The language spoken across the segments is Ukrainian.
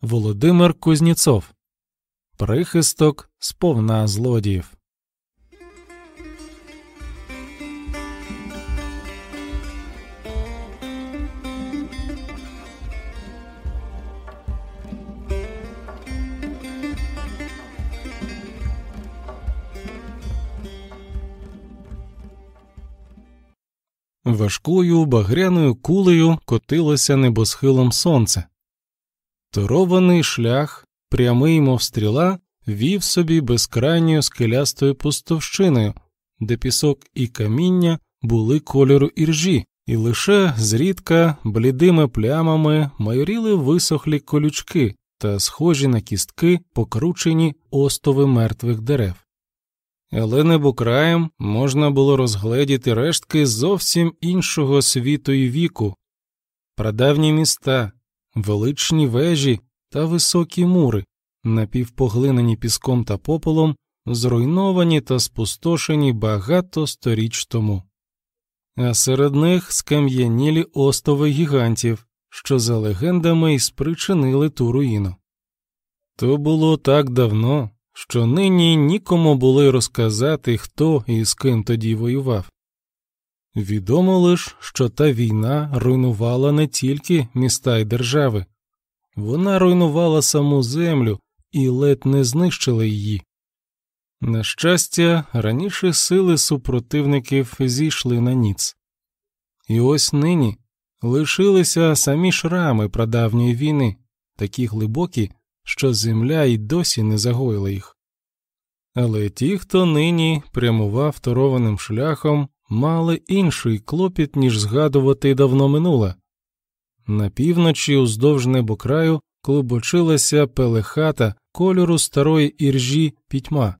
Володимир Кузніцов. Прихисток сповна злодіїв. Важкою багряною кулею котилося небосхилом сонце. Торований шлях, прямий, мов стріла, вів собі безкрайньою скелястою пустовщиною, де пісок і каміння були кольору іржі, і лише зрідка блідими плямами майоріли висохлі колючки та схожі на кістки, покручені остови мертвих дерев. Але небокраєм можна було розгледіти рештки зовсім іншого світу і віку, прадавні міста, величні вежі та високі мури, напівпоглинені піском та попелом, зруйновані та спустошені багато сторіч тому, а серед них скам'янілі остови гігантів, що за легендами й спричинили ту руїну. То було так давно що нині нікому було розказати, хто і з ким тоді воював. Відомо лиш, що та війна руйнувала не тільки міста й держави, вона руйнувала саму землю і ледь не знищила її. На щастя, раніше сили супротивників зійшли на ніц. І ось нині лишилися самі шрами прадавньої війни, такі глибокі, що земля й досі не загоїла їх. Але ті, хто нині прямував торованим шляхом, мали інший клопіт, ніж згадувати давно минуле. На півночі, уздовж небокраю, клубочилася пелехата кольору старої іржі пітьма.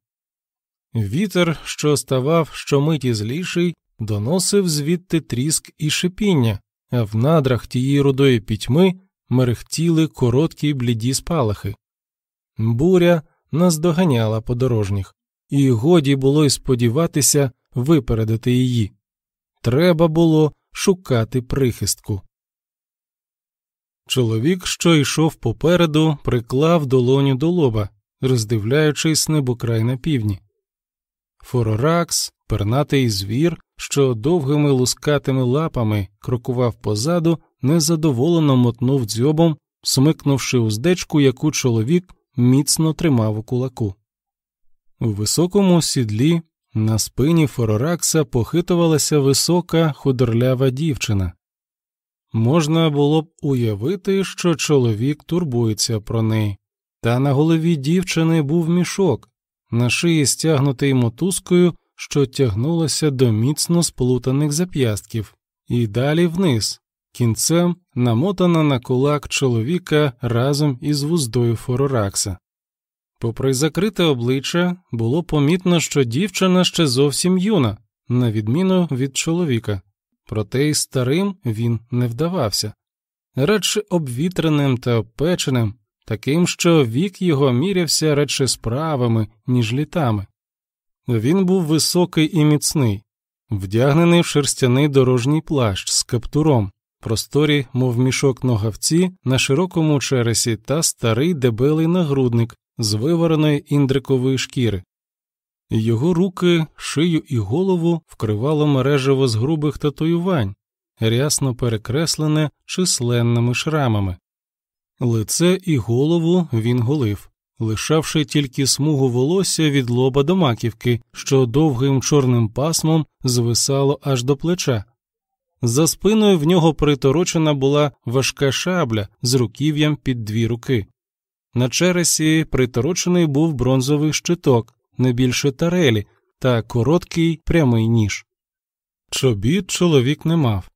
Вітер, що ставав щомиті зліший, доносив звідти тріск і шипіння, а в надрах тієї рудої пітьми мерехтіли короткі бліді спалахи. Буря наздоганяла подорожніх, і годі було й сподіватися випередити її. Треба було шукати прихистку. Чоловік, що йшов попереду, приклав долоню до лоба, роздивляючись небокрай на півдні. Фороракс, пернатий звір, що довгими лускатими лапами крокував позаду, незадоволено мотнув дзьобом, смикнувши уздечку, яку чоловік міцно тримав у кулаку. У високому сідлі на спині Фороракса похитувалася висока худорлява дівчина. Можна було б уявити, що чоловік турбується про неї, та на голові дівчини був мішок, на шиї стягнутий мотузкою, що тягнулося до міцно сплутаних зап'ястків, і далі вниз, кінцем намотана на кулак чоловіка разом із вуздою Фороракса. Попри закрите обличчя, було помітно, що дівчина ще зовсім юна, на відміну від чоловіка, проте й старим він не вдавався, радше обвітреним та обпеченим, таким, що вік його мірявся радше справами, ніж літами. Він був високий і міцний, вдягнений в шерстяний дорожній плащ з каптуром, просторі, мов мішок ногавці, на широкому чересі та старий дебелий нагрудник з вивареної індрикової шкіри. Його руки, шию і голову вкривало мережево з грубих татуювань, рясно перекреслене численними шрамами. Лице і голову він голив, лишавши тільки смугу волосся від лоба до маківки, що довгим чорним пасмом звисало аж до плеча. За спиною в нього приторочена була важка шабля з руків'ям під дві руки. На чересі приторочений був бронзовий щиток, не більше тарелі, та короткий прямий ніж. Чобіт чоловік не мав,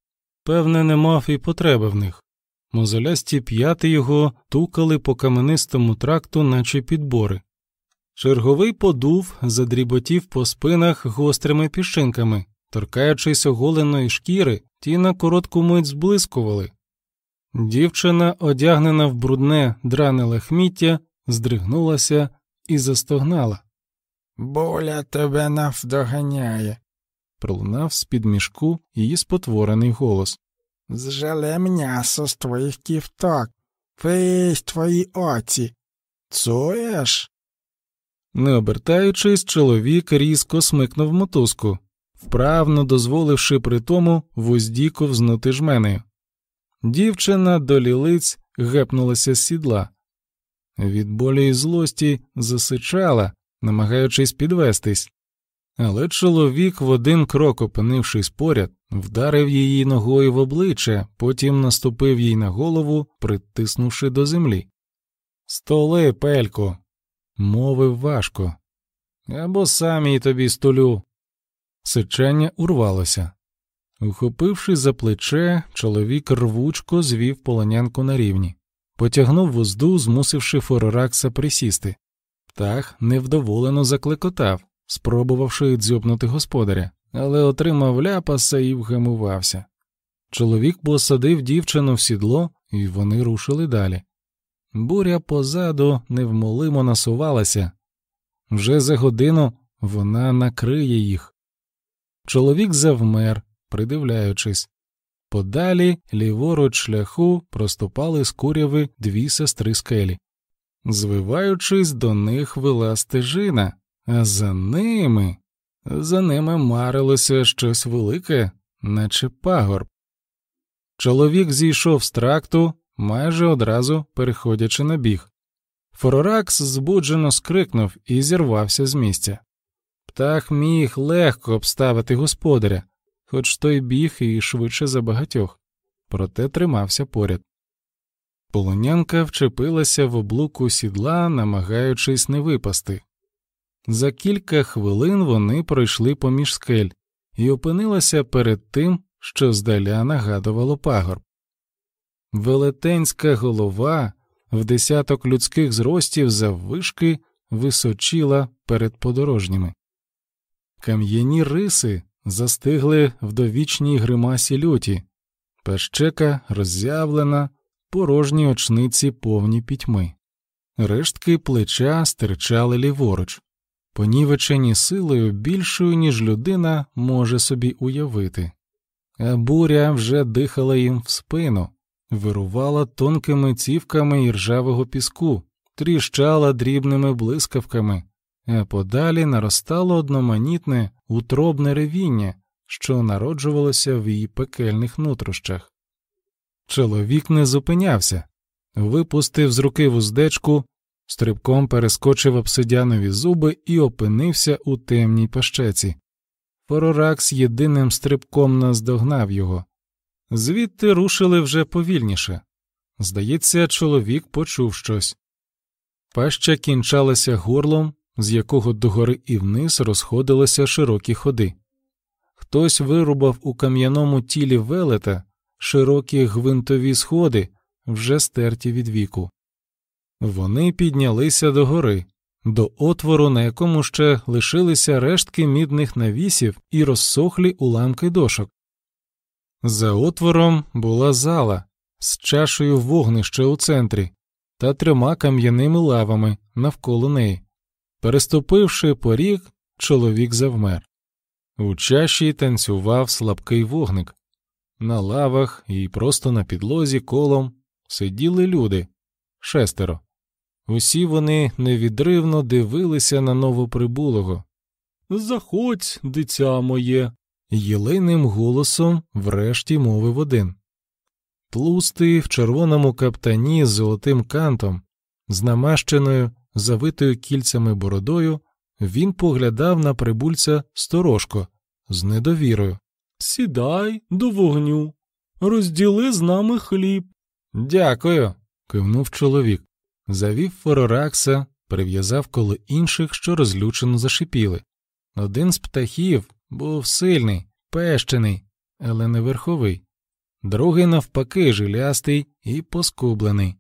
певне, не мав і потреби в них. Мозолясті п'яти його тукали по каменистому тракту, наче підбори. Черговий подув задріботів по спинах гострими піщинками, торкаючись оголеної шкіри, ті на коротку мить зблискували. Дівчина, одягнена в брудне дране лахміття, здригнулася і застогнала. Боля тебе навдоганяє, пролунав з під мішку її спотворений голос. Зжале м'ясо з твоїх ківток, Фись твої оці. Цуєш? Не обертаючись, чоловік різко смикнув мотузку, вправно дозволивши при тому вузді ковзнути жменею. Дівчина до лілиць гепнулася з сідла. Від болі і злості засичала, намагаючись підвестись, але чоловік, в один крок опинившись поряд, вдарив її ногою в обличчя, потім наступив їй на голову, притиснувши до землі. Столи, пелько, мовив важко. Або самі тобі столю. Сичання урвалося. Ухопивши за плече, чоловік рвучко звів полонянку на рівні, потягнув вузду, змусивши Фороракса присісти. Птах невдоволено заклекотав, спробувавши дзьобнути господаря, але отримав ляпаса і вгамувався. Чоловік посадив дівчину в сідло, і вони рушили далі. Буря позаду невмолимо насувалася. Вже за годину вона накриє їх. Чоловік завмер, придивляючись. Подалі, ліворуч шляху, проступали з куряви дві сестри скелі. Звиваючись, до них вела стежина, а за ними, за ними марилося щось велике, наче пагорб. Чоловік зійшов з тракту, майже одразу переходячи на біг. Фороракс збуджено скрикнув і зірвався з місця. Птах міг легко обставити господаря, хоч той біг і швидше за багатьох, проте тримався поряд. Полонянка вчепилася в облуку сідла, намагаючись не випасти. За кілька хвилин вони пройшли поміж скель і опинилися перед тим, що здаля нагадувало пагорб. Велетенська голова в десяток людських зростів заввишки височіла перед подорожніми. Кам'яні риси застигли в довічній гримасі люті, пещека роззявлена, порожні очниці повні пітьми, рештки плеча стирчали ліворуч, понівечені силою більшою, ніж людина може собі уявити, а буря вже дихала їм в спину, вирувала тонкими цівками іржавого піску, тріщала дрібними блискавками а подалі наростало одноманітне, утробне ревіння, що народжувалося в її пекельних нутрощах. Чоловік не зупинявся, випустив з руки вуздечку, стрибком перескочив обсидянові зуби і опинився у темній пащеці. Фороракс єдиним стрибком наздогнав його. Звідти рушили вже повільніше. Здається, чоловік почув щось. Паща кінчалася горлом, з якого догори і вниз розходилися широкі ходи. Хтось вирубав у кам'яному тілі велета широкі гвинтові сходи, вже стерті від віку. Вони піднялися до гори, до отвору, на якому ще лишилися рештки мідних навісів і розсохлі уламки дошок. За отвором була зала з чашею вогнища у центрі та трьома кам'яними лавами навколо неї. Переступивши поріг, чоловік завмер. У чаші танцював слабкий вогник. На лавах і просто на підлозі колом сиділи люди шестеро. Усі вони невідривно дивилися на новоприбулого. Заходь, дитя моє, єлиним голосом врешті мовив один. Тлустий в червоному каптані з золотим кантом, з намащеною завитою кільцями бородою, він поглядав на прибульця сторожко, з недовірою. Сідай до вогню, розділи з нами хліб. Дякую. кивнув чоловік. Завів фороракса, прив'язав коло інших, що розлючено зашипіли. Один з птахів був сильний, пещений, але не верховий, другий, навпаки, жилястий і поскублений.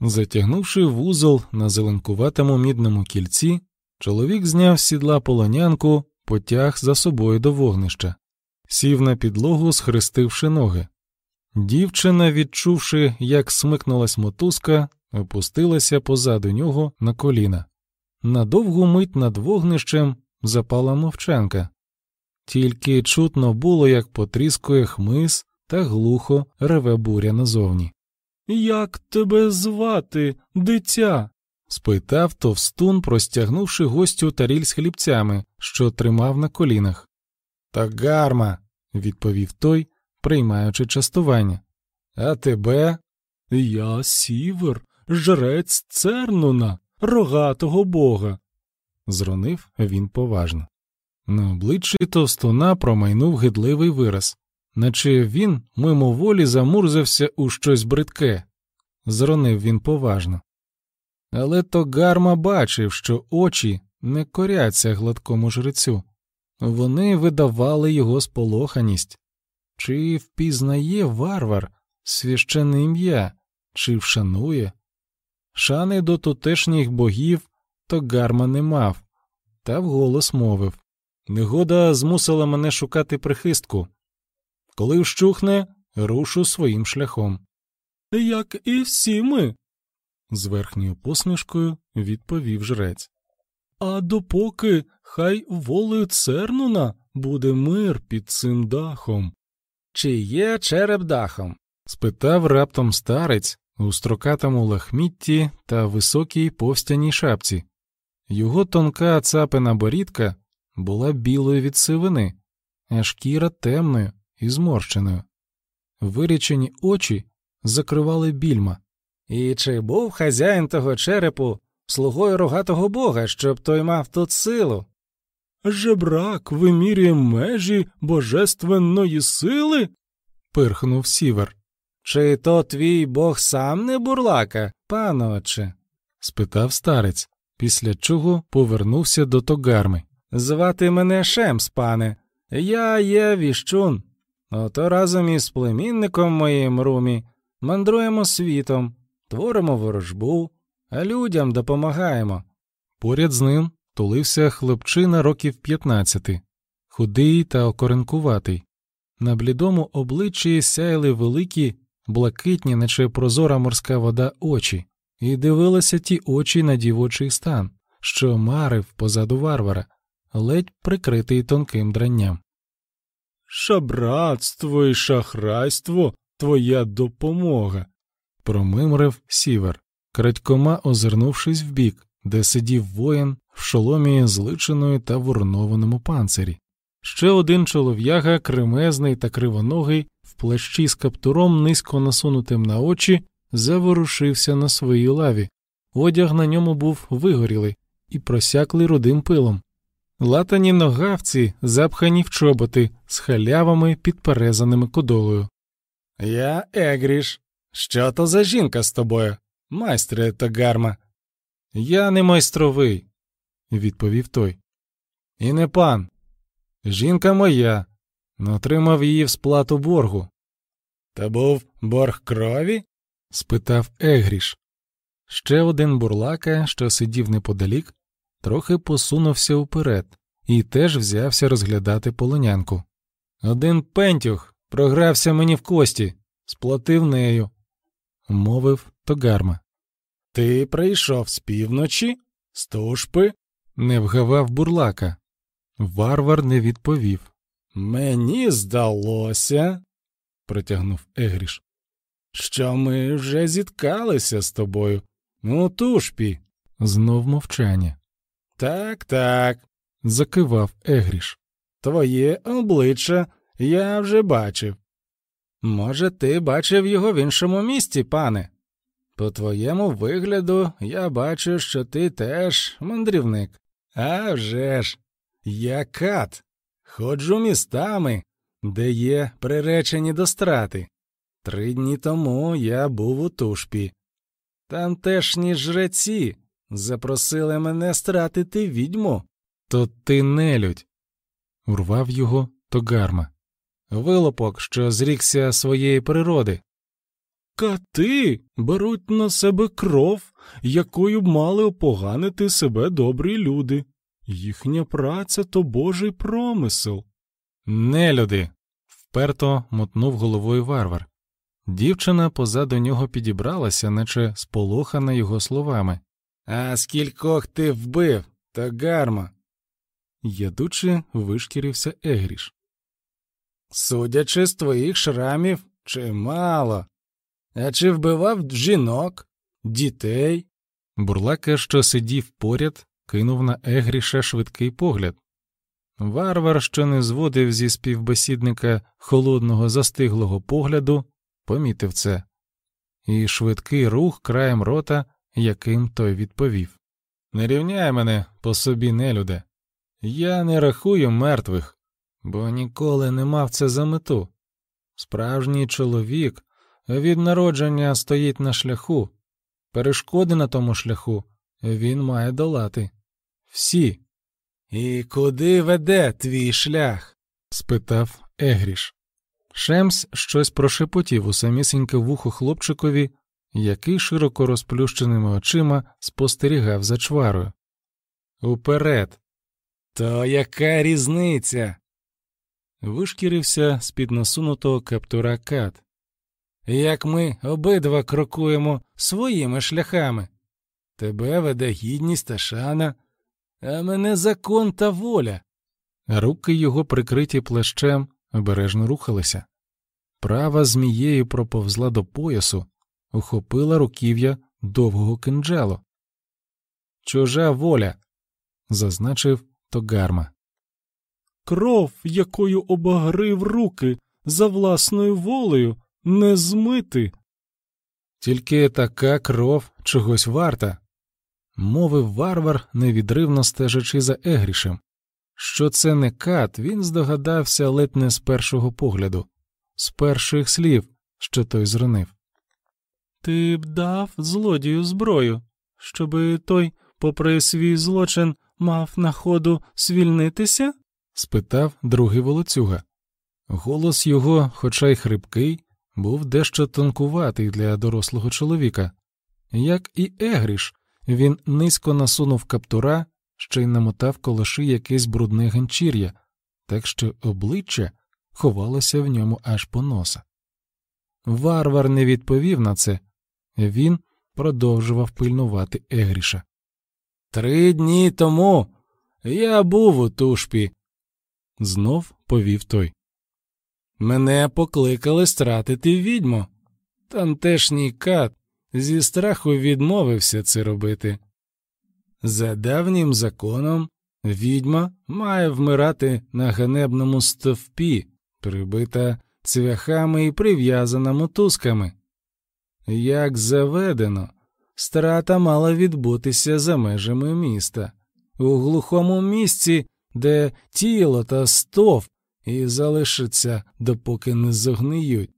Затягнувши вузол на зеленкуватому мідному кільці, чоловік зняв з сідла полонянку, потяг за собою до вогнища, сів на підлогу, схрестивши ноги. Дівчина, відчувши, як смикнулась мотузка, опустилася позаду нього на коліна. На довгу мить над вогнищем запала мовчанка, тільки чутно було, як потріскує хмиз та глухо реве буря назовні. Як тебе звати, дитя? спитав товстун, простягнувши гостю таріль з хлібцями, що тримав на колінах. Та гарма, відповів той, приймаючи частування. А тебе? Я сівер, жрець Цернуна, рогатого бога. зронив він поважно. На обличчі товстуна промайнув гидливий вираз, наче він мимоволі замурзався у щось бридке. Зронив він поважно. Але то гарма бачив, що очі не коряться гладкому жрецю, вони видавали його сполоханість. Чи впізнає варвар священне ім'я, чи вшанує? Шани до тутешніх богів то гарма не мав, та вголос мовив Негода змусила мене шукати прихистку. Коли вщухне, рушу своїм шляхом. Як і всі ми, з верхньою посмішкою відповів жрець. А допоки хай волею Цернуна буде мир під цим дахом. Чи є череп дахом? спитав раптом старець у строкатому лахмітті та високій повстяній шапці. Його тонка цапина борідка була білою від сивини, а шкіра темною і зморщеною. Вирічені очі закривали більма. І чи був хазяїн того черепу слугою рогатого бога, щоб той мав тут силу? Жебрак вимірює межі божественної сили? пирхнув сівер. Чи то твій бог сам не бурлака, паноче? спитав старець, після чого повернувся до тогарми. Звати мене Шемс, пане, я є віщун. Ото разом із племінником моїм румі мандруємо світом, творимо ворожбу, а людям допомагаємо. Поряд з ним тулився хлопчина років 15, худий та окоренкуватий. На блідому обличчі сяяли великі, блакитні, наче прозора морська вода, очі, і дивилися ті очі на дівочий стан, що марив позаду варвара, ледь прикритий тонким дранням. Шабратство і шахрайство твоя допомога, промимрив сівер, крадькома озирнувшись вбік, де сидів воїн в шоломі зличеною та воронованому панцирі. Ще один чолов'яга, кремезний та кривоногий, в плащі з каптуром, низько насунутим на очі, заворушився на своїй лаві. Одяг на ньому був вигорілий і просяклий рудим пилом. Латані ногавці, запхані в чоботи з халявами підперезаними кудолою. Я Егріш. Що то за жінка з тобою, майстре Тагарма? Я не майстровий, відповів той. І не пан. Жінка моя, отримав її в сплату боргу. Та був борг крові? спитав Егріш. Ще один бурлака, що сидів неподалік, трохи посунувся вперед і теж взявся розглядати полонянку. Один пентюх програвся мені в кості, сплатив нею, мовив Тогарма. Ти прийшов з півночі, з тушпи? не вгавав бурлака. Варвар не відповів. Мені здалося, протягнув Егріш, що ми вже зіткалися з тобою. У тушпі. Знов мовчання. Так, так, закивав Егріш. Твоє обличчя я вже бачив. Може, ти бачив його в іншому місці, пане? По твоєму вигляду я бачу, що ти теж мандрівник. А вже ж, я кат, ходжу містами, де є приречені до страти. Три дні тому я був у тушпі. Тамтешні жреці запросили мене стратити відьму. То ти нелюдь, урвав його Тогарма. Вилопок, що зрікся своєї природи. Кати беруть на себе кров, якою б мали опоганити себе добрі люди. Їхня праця то божий промисел. Нелюди. вперто мотнув головою варвар. Дівчина позаду нього підібралася, наче сполохана його словами. А скількох ти вбив, та гарма. Ядуче вишкірився Егріш. Судячи з твоїх шрамів, чимало. А чи вбивав жінок, дітей? Бурлака, що сидів поряд, кинув на Егріша швидкий погляд. Варвар, що не зводив зі співбесідника холодного застиглого погляду, помітив це, і швидкий рух краєм рота, яким той відповів Не рівняй мене по собі, нелюде. Я не рахую мертвих, бо ніколи не мав це за мету. Справжній чоловік від народження стоїть на шляху, перешкоди на тому шляху він має долати. Всі. І куди веде твій шлях? спитав Егріш. Шемс щось прошепотів у самісіньке вухо хлопчикові, який широко розплющеними очима спостерігав за чварою. Уперед. То яка різниця? Вишкірився з під насунутого каптура кат. Як ми обидва крокуємо своїми шляхами. Тебе веде гідність та шана, а мене закон та воля. Руки його, прикриті плащем, обережно рухалися. Права змією проповзла до поясу, ухопила руків'я довгого кинджалу. Чужа воля, зазначив Тогарма. Кров, якою обагрив руки за власною волею, не змити. Тільки така кров чогось варта, мовив варвар, невідривно стежачи за Егрішем. Що це не кат, він здогадався ледь не з першого погляду, з перших слів, що той зронив. Ти б дав злодію зброю, щоби той, попри свій злочин, мав на ходу звільнитися? спитав другий волоцюга. Голос його, хоча й хрипкий, був дещо тонкуватий для дорослого чоловіка. Як і Егріш, він низько насунув каптура, ще й намотав коло ши якесь брудне ганчір'я, так що обличчя ховалося в ньому аж по носа. Варвар не відповів на це, він продовжував пильнувати Егріша. Три дні тому я був у тушпі, знов повів той. Мене покликали стратити відьму. Тамтешній кат зі страху відмовився це робити. За давнім законом відьма має вмирати на ганебному стовпі, прибита цвяхами і прив'язана мотузками. Як заведено, страта мала відбутися за межами міста, у глухому місці, де тіло та стов і залишиться, допоки не зогниють.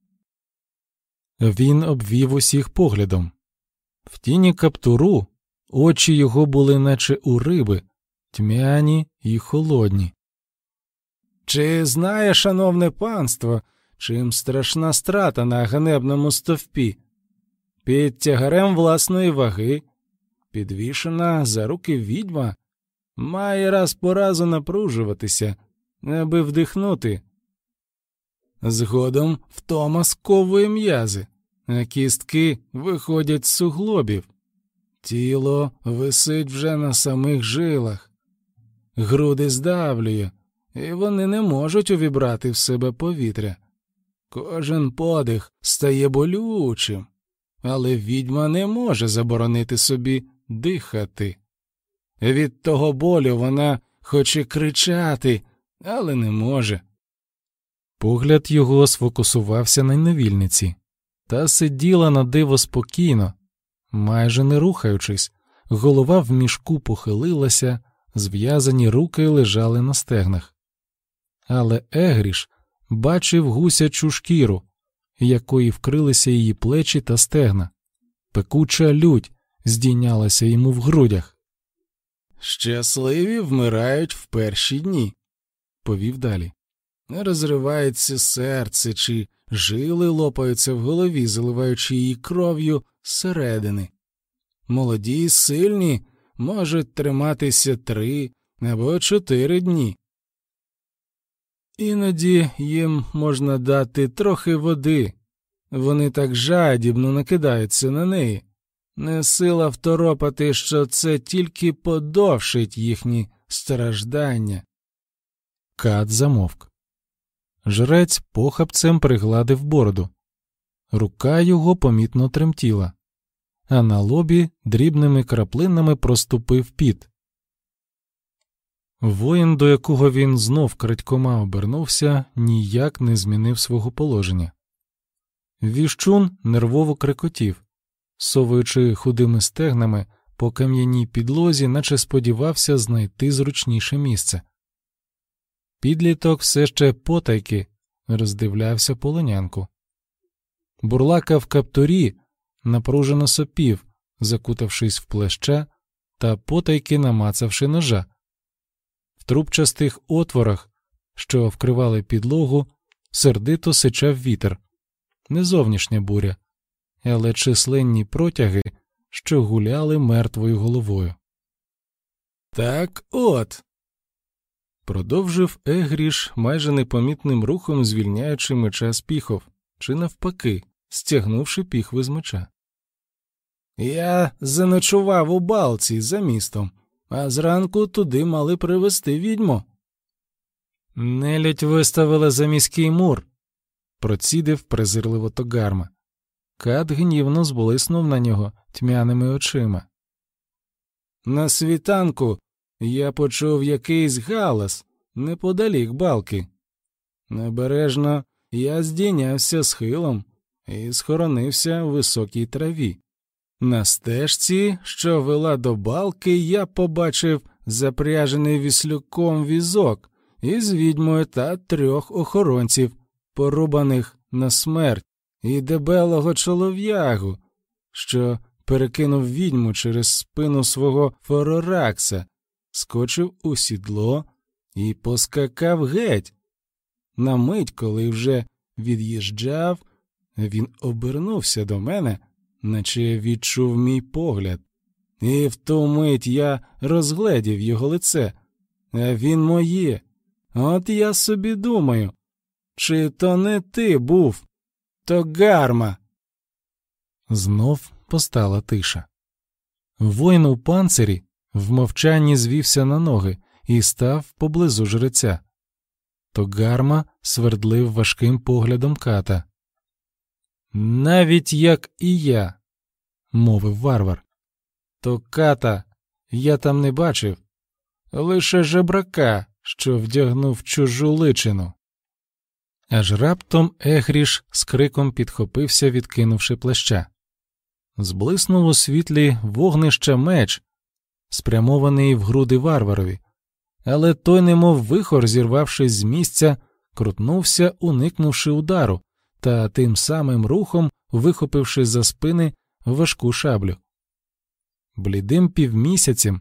Він обвів усіх поглядом. В тіні каптуру очі його були, наче у риби, тьмяні й холодні. Чи знає, шановне панство, чим страшна страта на ганебному стовпі? Під тягарем власної ваги, підвішена за руки відьма, має раз по разу напружуватися, аби вдихнути. Згодом втома сковує м'язи, а кістки виходять з суглобів. Тіло висить вже на самих жилах, груди здавлює, і вони не можуть увібрати в себе повітря. Кожен подих стає болючим, але відьма не може заборонити собі дихати. Від того болю вона хоче кричати, але не може. Погляд його сфокусувався на невільниці, та сиділа на диво спокійно, майже не рухаючись, голова в мішку похилилася, зв'язані руки лежали на стегнах. Але Егріш бачив гусячу шкіру, якої вкрилися її плечі та стегна. Пекуча лють здійнялася йому в грудях. Щасливі вмирають в перші дні, повів далі. Не розривається серце, чи жили лопаються в голові, заливаючи її кров'ю зсередини. Молоді й сильні можуть триматися три або чотири дні. Іноді їм можна дати трохи води, вони так жадібно накидаються на неї, не сила второпати, що це тільки подовшить їхні страждання. Кат замовк. Жрець похапцем пригладив бороду. рука його помітно тремтіла, а на лобі дрібними краплинами проступив піт. Воїн, до якого він знов крадькома обернувся, ніяк не змінив свого положення. Віщун нервово крикотів, совуючи худими стегнами по кам'яній підлозі, наче сподівався знайти зручніше місце. Підліток все ще потайки роздивлявся полонянку. Бурлака в каптурі напружено сопів, закутавшись в плеща та потайки намацавши ножа. Трубчастих отворах, що вкривали підлогу, сердито сичав вітер, не зовнішня буря, але численні протяги, що гуляли мертвою головою. Так от. Продовжив Егріш майже непомітним рухом звільняючи меча з піхов, чи навпаки, стягнувши піхви з меча. Я заночував у балці за містом, а зранку туди мали привезти відьму. Нелядь виставила за міський мур, процідив презирливо тогарма. Кат гнівно зблиснув на нього тьмяними очима. На світанку я почув якийсь галас неподалік балки. Небережно я здійнявся схилом і схоронився в високій траві. На стежці, що вела до балки, я побачив запряжений віслюком візок із відьмою та трьох охоронців, порубаних на смерть, і дебелого чолов'ягу, що перекинув відьму через спину свого фороракса, скочив у сідло і поскакав геть. На мить, коли вже від'їжджав, він обернувся до мене, наче відчув мій погляд, і в ту мить я розгледів його лице, а він моє. От я собі думаю, чи то не ти був, то гарма. Знов постала тиша. Воїн у панцирі в мовчанні звівся на ноги і став поблизу жреця. То гарма свердлив важким поглядом ката. Навіть як і я, мовив варвар. То ката я там не бачив, лише жебрака, що вдягнув чужу личину. Аж раптом Егріш з криком підхопився, відкинувши плаща. Зблиснув у світлі вогнища меч, спрямований в груди варварові, але той, немов вихор, зірвавшись з місця, крутнувся, уникнувши удару, та тим самим рухом вихопивши за спини важку шаблю. Блідим півмісяцем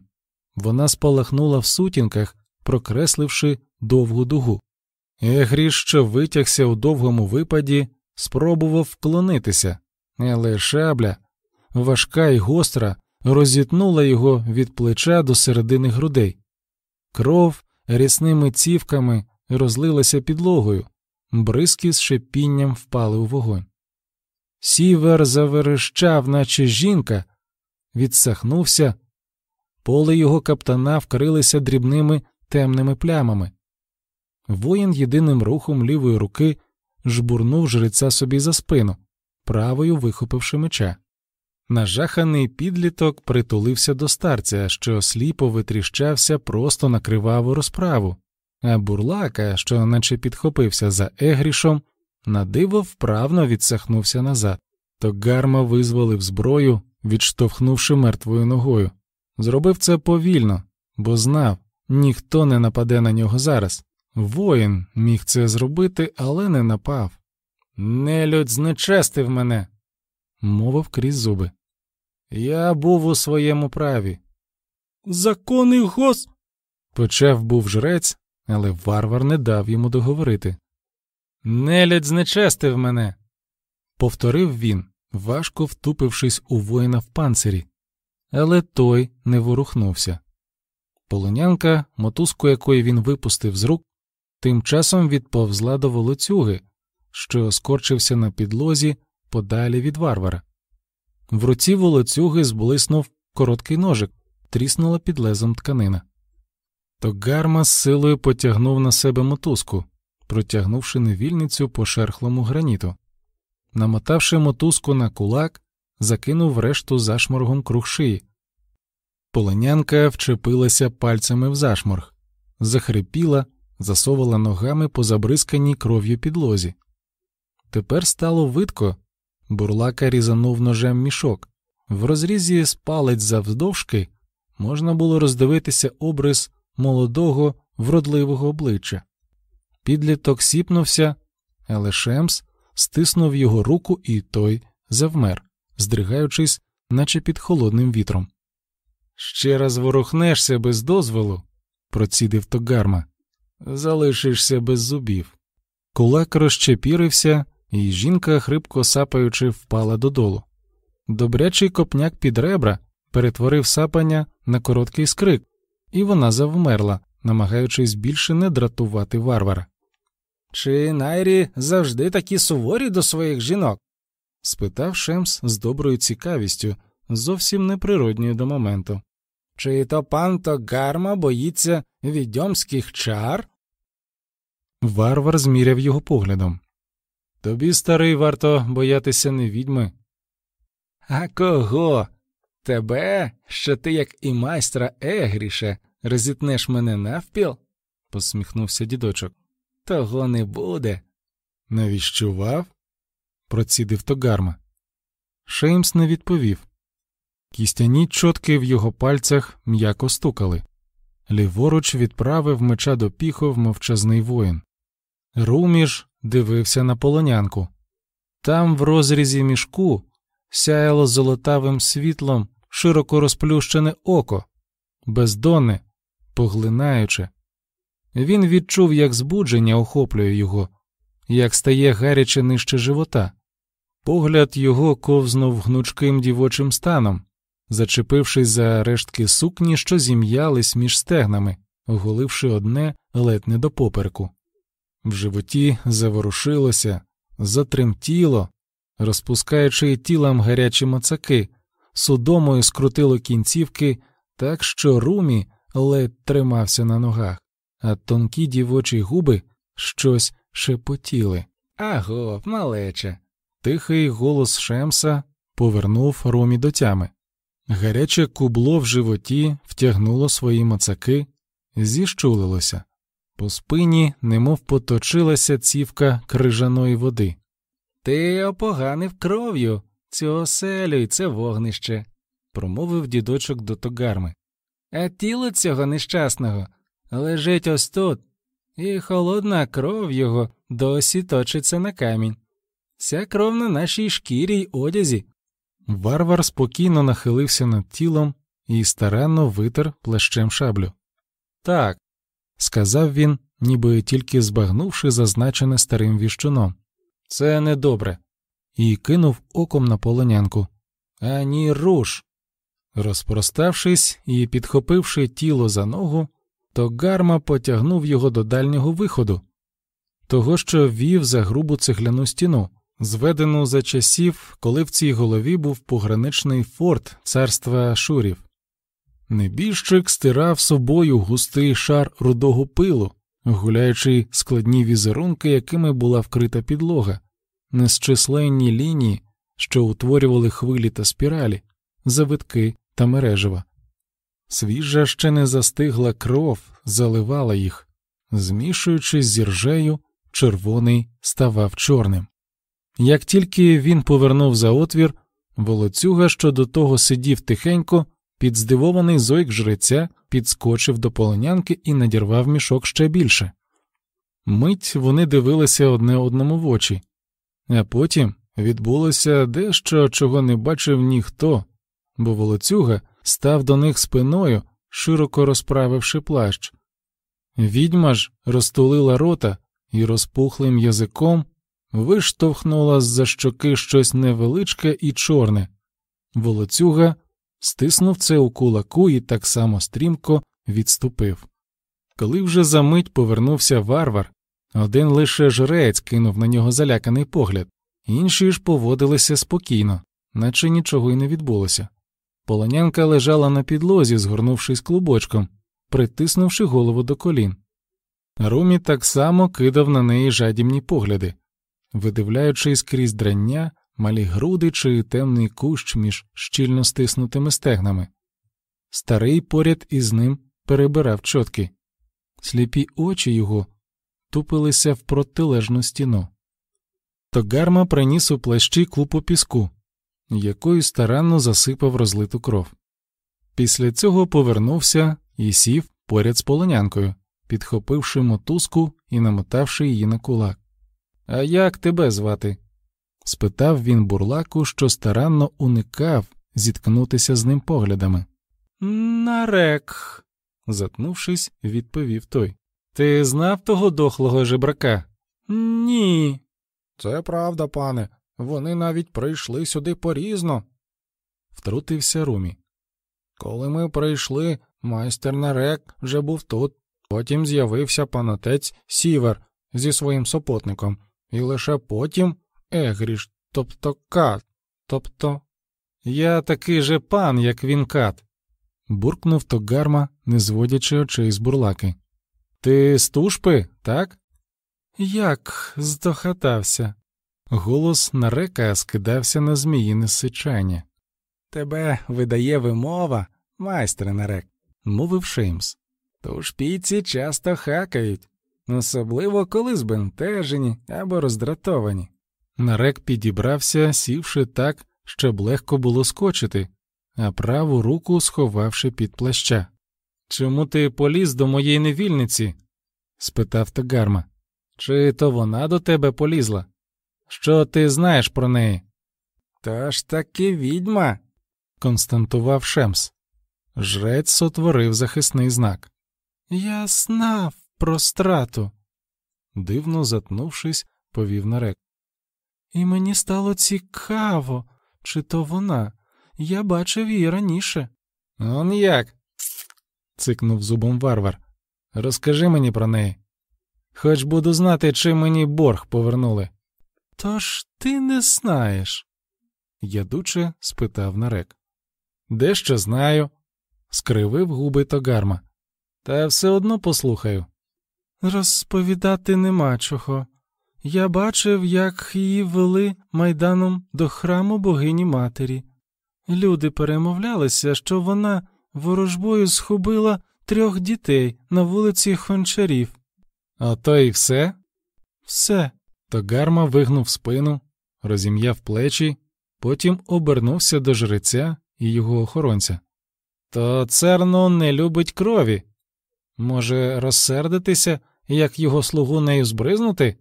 вона спалахнула в сутінках, прокресливши довгу дугу. Егріш, що витягся у довгому випаді, спробував вклонитися, але шабля, важка й гостра, розітнула його від плеча до середини грудей. Кров рясними цівками розлилася підлогою, бризки з шипінням впали у вогонь. Сівер заверещав, наче жінка, відсахнувся, поле його каптана вкрилися дрібними темними плямами. Воїн єдиним рухом лівої руки жбурнув жреця собі за спину, правою вихопивши меча. Нажаханий підліток притулився до старця, що сліпо витріщався просто на криваву розправу, а бурлака, що наче підхопився за егрішом, на диво вправно відсахнувся назад, то гарма визволив зброю, відштовхнувши мертвою ногою. Зробив це повільно, бо знав, ніхто не нападе на нього зараз. Воїн міг це зробити, але не напав. Нелюдь знечестив мене, мовив крізь зуби. Я був у своєму праві. Законний гос. Почав був жрець, але варвар не дав йому договорити. Нелядь знечестив мене, повторив він, важко втупившись у воїна в панцирі, але той не ворухнувся. Полонянка, мотузку якої він випустив з рук, тим часом відповзла до волоцюги, що скорчився на підлозі подалі від варвара. В руці волоцюги зблиснув короткий ножик, тріснула під лезом тканина. То гарма з силою потягнув на себе мотузку, протягнувши невільницю по шерхлому граніту. намотавши мотузку на кулак, закинув решту зашморгом круг шиї. Полонянка вчепилася пальцями в зашморг, захрипіла, засовала ногами по забризканій кров'ю підлозі. Тепер стало видко, бурлака різанув ножем мішок. В розрізі з палець завдовжки можна було роздивитися обрис молодого, вродливого обличчя. Підліток сіпнувся, але Шемс стиснув його руку, і той завмер, здригаючись, наче під холодним вітром. Ще раз ворухнешся без дозволу, процідив Тогарма, залишишся без зубів. Кулак розчепірився, і жінка, хрипко сапаючи, впала додолу. Добрячий копняк під ребра перетворив сапання на короткий скрик, і вона завмерла, намагаючись більше не дратувати варвара. Чи Найрі завжди такі суворі до своїх жінок? спитав Шемс з доброю цікавістю, зовсім неприродньою до моменту. Чи то пан Тогарма боїться відьомських чар? Варвар зміряв його поглядом. Тобі, старий, варто боятися не відьми. А кого? Тебе, що ти, як і майстра Егріше, розітнеш мене навпіл? посміхнувся дідочок. Того не буде. Не віщував? процідив Тогарма. Шеймс не відповів. Кістяні чотки в його пальцях м'яко стукали. Ліворуч відправив меча до піхов мовчазний воїн. Руміш дивився на полонянку. Там, в розрізі мішку, сяяло золотавим світлом широко розплющене око, бездонне, поглинаюче. Він відчув, як збудження охоплює його, як стає гаряче нижче живота. Погляд його ковзнув гнучким дівочим станом, зачепившись за рештки сукні, що зім'ялись між стегнами, оголивши одне ледь не до попереку. В животі заворушилося, затремтіло, розпускаючи тілам гарячі мацаки, судомою скрутило кінцівки так, що румі ледь тримався на ногах, а тонкі дівочі губи щось шепотіли. Аго, малече. Тихий голос Шемса повернув румі до тями. Гаряче кубло в животі втягнуло свої мацаки, зіщулилося. По спині немов поточилася цівка крижаної води. Ти опоганив кров'ю цю оселю і це вогнище, промовив дідочок до тогарми. А тіло цього нещасного лежить ось тут, і холодна кров його досі точиться на камінь. Вся кров на нашій шкірі й одязі. Варвар спокійно нахилився над тілом і старанно витер плещем шаблю. Так, сказав він, ніби тільки збагнувши зазначене старим віщуном. Це недобре. І кинув оком на полонянку. Ані руш. Розпроставшись і підхопивши тіло за ногу, то гарма потягнув його до дальнього виходу, того, що вів за грубу цегляну стіну, зведену за часів, коли в цій голові був пограничний форт царства Шурів. Небіжчик стирав собою густий шар рудого пилу, гуляючи складні візерунки, якими була вкрита підлога, незчисленні лінії, що утворювали хвилі та спіралі, завитки та мережева. Свіжа ще не застигла кров, заливала їх, змішуючись з іржею, червоний ставав чорним. Як тільки він повернув за отвір, волоцюга, що до того сидів тихенько, під здивований зойк жреця підскочив до полонянки і надірвав мішок ще більше. Мить вони дивилися одне одному в очі, а потім відбулося дещо, чого не бачив ніхто, бо волоцюга став до них спиною, широко розправивши плащ. Відьма ж розтулила рота і розпухлим язиком виштовхнула з за щоки щось невеличке і чорне. Волоцюга стиснув це у кулаку і так само стрімко відступив. Коли вже за мить повернувся варвар, один лише жрець кинув на нього заляканий погляд, інші ж поводилися спокійно, наче нічого й не відбулося. Полонянка лежала на підлозі, згорнувшись клубочком, притиснувши голову до колін. Румі так само кидав на неї жадібні погляди. видивляючись крізь драння малі груди чи темний кущ між щільно стиснутими стегнами. Старий поряд із ним перебирав чотки, сліпі очі його тупилися в протилежну стіну. Тогарма приніс у плащі купу піску, якою старанно засипав розлиту кров. Після цього повернувся і сів поряд з полонянкою, підхопивши мотузку і намотавши її на кулак. А як тебе звати? спитав він бурлаку, що старанно уникав зіткнутися з ним поглядами. Нарек, затнувшись, відповів той. Ти знав того дохлого жебрака? Ні. Це правда, пане. Вони навіть прийшли сюди порізно, втрутився Румі. Коли ми прийшли, майстер Нарек вже був тут. Потім з'явився панотець Сівер зі своїм супутником, і лише потім Егріш, тобто кат, тобто. Я такий же пан, як він кат, буркнув Тогарма, не зводячи очей з бурлаки. Ти з тушпи, так? Як здохатався? Голос нарека скидався на зміїне сичання. Тебе видає вимова, майстре нарек, мовив Шеймс. Тож пійці часто хакають, особливо коли збентежені або роздратовані. Нарек підібрався, сівши так, щоб легко було скочити, а праву руку сховавши під плаща. Чому ти поліз до моєї невільниці? спитав Тагарма. Чи то вона до тебе полізла? Що ти знаєш про неї? «Та ж таки відьма, константував Шемс. Жрець сотворив захисний знак. Я знав про страту, дивно затнувшись, повів нарек. І мені стало цікаво, чи то вона. Я бачив її раніше. Он як? Цикнув зубом варвар. Розкажи мені про неї. Хоч буду знати, чи мені борг повернули. Тож ти не знаєш? ядуче спитав нарек. Дещо знаю, скривив губи Тогарма. Та все одно послухаю. Розповідати нема чого. Я бачив, як її вели майданом до храму богині матері. Люди перемовлялися, що вона ворожбою схубила трьох дітей на вулиці Хончарів. Ото і все? Все. Тогарма вигнув спину, розім'яв плечі, потім обернувся до жреця і його охоронця. То церно не любить крові. Може, розсердитися, як його слугу нею збризнути?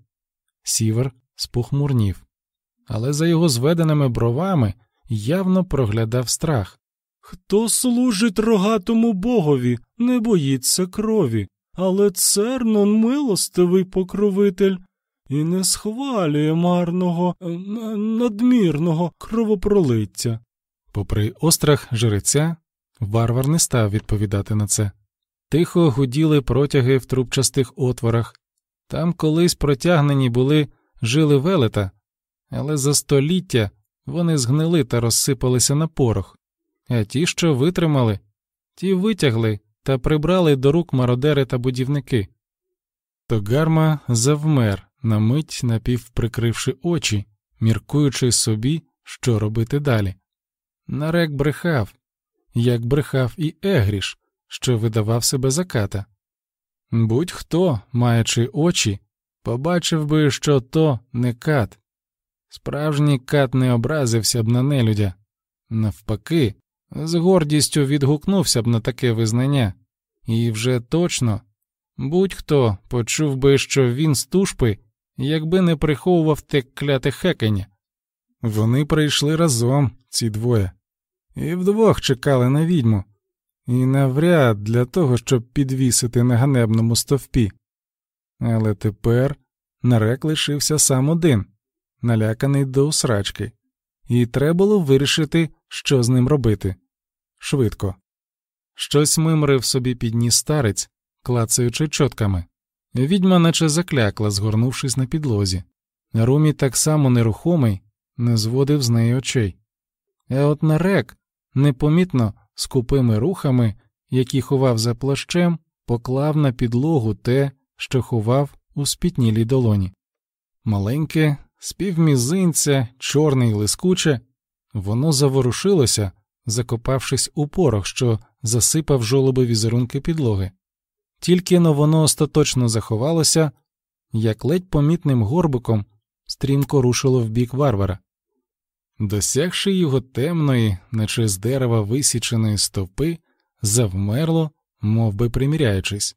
Сівер спохмурнів, але за його зведеними бровами явно проглядав страх. Хто служить рогатому богові, не боїться крові, але цернон милостивий покровитель і не схвалює марного, е, надмірного кровопролиття. Попри острах жреця, варвар не став відповідати на це. Тихо гуділи протяги в трубчастих отворах. Там колись протягнені були жили велета, але за століття вони згнили та розсипалися на порох, а ті, що витримали, ті витягли та прибрали до рук мародери та будівники. Тогарма завмер, на мить напівприкривши очі, міркуючи собі, що робити далі. Нарек брехав, як брехав і Егріш, що видавав себе за ката. Будь-хто, маючи очі, побачив би, що то не кат. Справжній кат не образився б на нелюдя, навпаки, з гордістю відгукнувся б на таке визнання, і вже точно. Будь-хто почув би, що він з тушпи, якби не приховував те кляте хекання. Вони прийшли разом, ці двоє, і вдвох чекали на відьму, і навряд для того, щоб підвісити на ганебному стовпі. Але тепер нарек лишився сам один, наляканий до усрачки, і треба було вирішити, що з ним робити. Швидко. Щось мимрив собі підніс старець, клацаючи чотками. Відьма наче заклякла, згорнувшись на підлозі. Румі так само нерухомий, не зводив з неї очей. А от нарек, непомітно, скупими рухами, які ховав за плащем, поклав на підлогу те, що ховав у спітнілій долоні. Маленьке, співмізинця, чорне й лискуче, воно заворушилося, закопавшись у порох, що засипав жолоби візерунки підлоги. Тільки но воно остаточно заховалося, як ледь помітним горбиком стрімко рушило в бік варвара. Досягши його темної, наче з дерева висіченої стопи, завмерло, мов би приміряючись.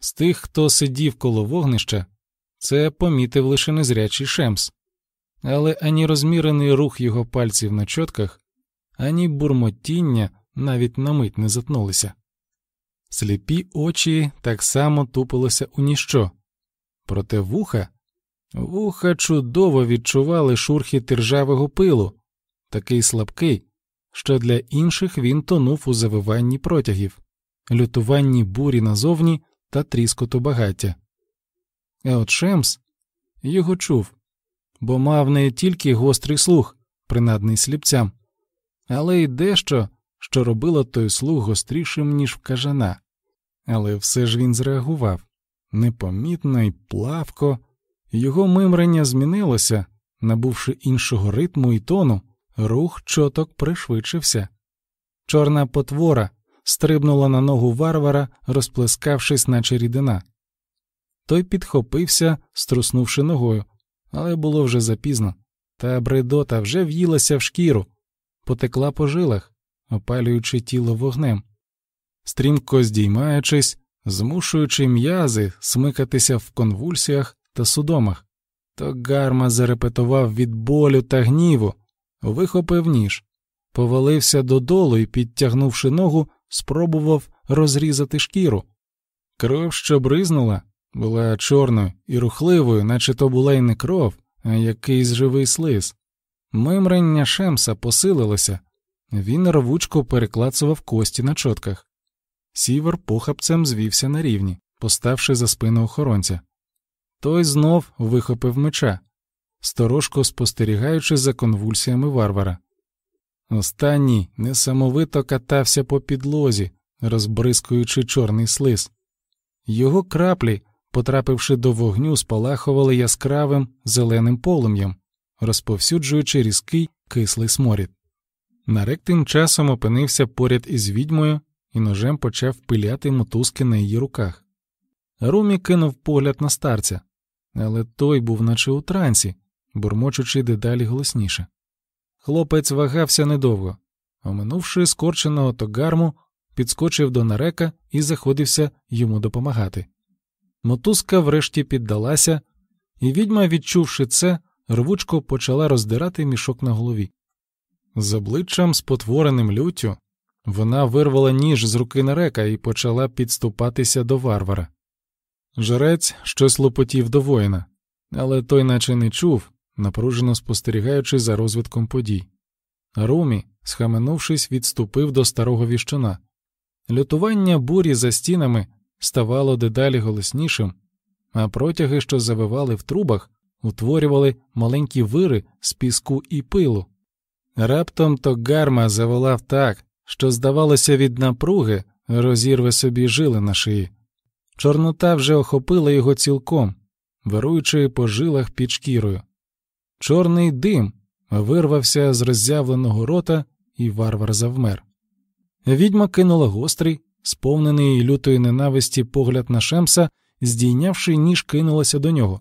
З тих, хто сидів коло вогнища, це помітив лише незрячий Шемс, але ані розмірений рух його пальців на чотках, ані бурмотіння навіть на мить не затнулися. Сліпі очі так само тупилися у ніщо, проте вуха, вуха чудово відчували шурхіт ржавого пилу, такий слабкий, що для інших він тонув у завиванні протягів, лютуванні бурі назовні та тріскоту багаття. А от Шемс його чув, бо мав не тільки гострий слух, принадний сліпцям, але й дещо, що робило той слух гострішим, ніж в кажана. Але все ж він зреагував непомітно й плавко, його мимрення змінилося, набувши іншого ритму і тону, рух чоток пришвидшився. Чорна потвора стрибнула на ногу варвара, розплескавшись, наче рідина. Той підхопився, струснувши ногою, але було вже запізно, та бредота вже в'їлася в шкіру, потекла по жилах, опалюючи тіло вогнем. Стрімко здіймаючись, змушуючи м'язи смикатися в конвульсіях та судомах, то гарма зарепетував від болю та гніву, вихопив ніж, повалився додолу і, підтягнувши ногу, спробував розрізати шкіру. Кров, що бризнула, була чорною і рухливою, наче то була й не кров, а якийсь живий слиз. Мимрення Шемса посилилося, він рвучко переклацував кості на чотках. Сівер похапцем звівся на рівні, поставши за спину охоронця. Той знов вихопив меча, сторожко спостерігаючи за конвульсіями варвара. Останній несамовито катався по підлозі, розбризкуючи чорний слиз. Його краплі, потрапивши до вогню, спалахували яскравим зеленим полум'ям, розповсюджуючи різкий кислий сморід. Нарек тим часом опинився поряд із відьмою і ножем почав пиляти мотузки на її руках. Румі кинув погляд на старця, але той був наче у трансі, бурмочучи дедалі голосніше. Хлопець вагався недовго, оминувши скорченого тогарму, підскочив до нарека і заходився йому допомагати. Мотузка врешті піддалася, і відьма, відчувши це, рвучко почала роздирати мішок на голові. З обличчям, спотвореним люттю, вона вирвала ніж з руки нарека і почала підступатися до варвара. Жрець щось лопотів до воїна, але той наче не чув, напружено спостерігаючи за розвитком подій. Румі, схаменувшись, відступив до старого віщуна. Лютування бурі за стінами ставало дедалі голоснішим, а протяги, що завивали в трубах, утворювали маленькі вири з піску і пилу. Раптом то гарма заволав так, що, здавалося, від напруги розірве собі жили на шиї. Чорнота вже охопила його цілком, вируючи по жилах під шкірою. Чорний дим вирвався з роззявленого рота, і варвар завмер. Відьма кинула гострий, сповнений лютої ненависті погляд на Шемса, здійнявши ніж, кинулася до нього.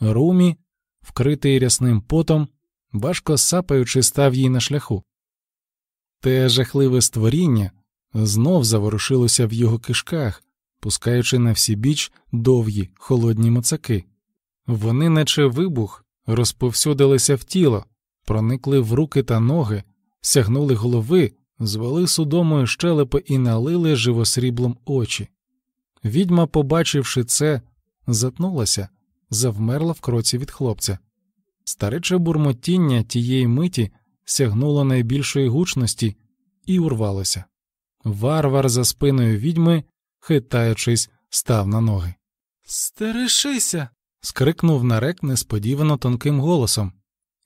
Румі, вкритий рясним потом, важко сапаючи, став їй на шляху. Те жахливе створіння знов заворушилося в його кишках, пускаючи на всі біч довгі холодні моцаки. Вони, наче вибух, розповсюдилися в тіло, проникли в руки та ноги, сягнули голови, звели судомою щелепи і налили живосріблом очі. Відьма, побачивши це, затнулася, завмерла в кроці від хлопця. Старече бурмотіння тієї миті сягнуло найбільшої гучності і урвалося. Варвар за спиною відьми, хитаючись, став на ноги. Стерешися. скрикнув нарек несподівано тонким голосом,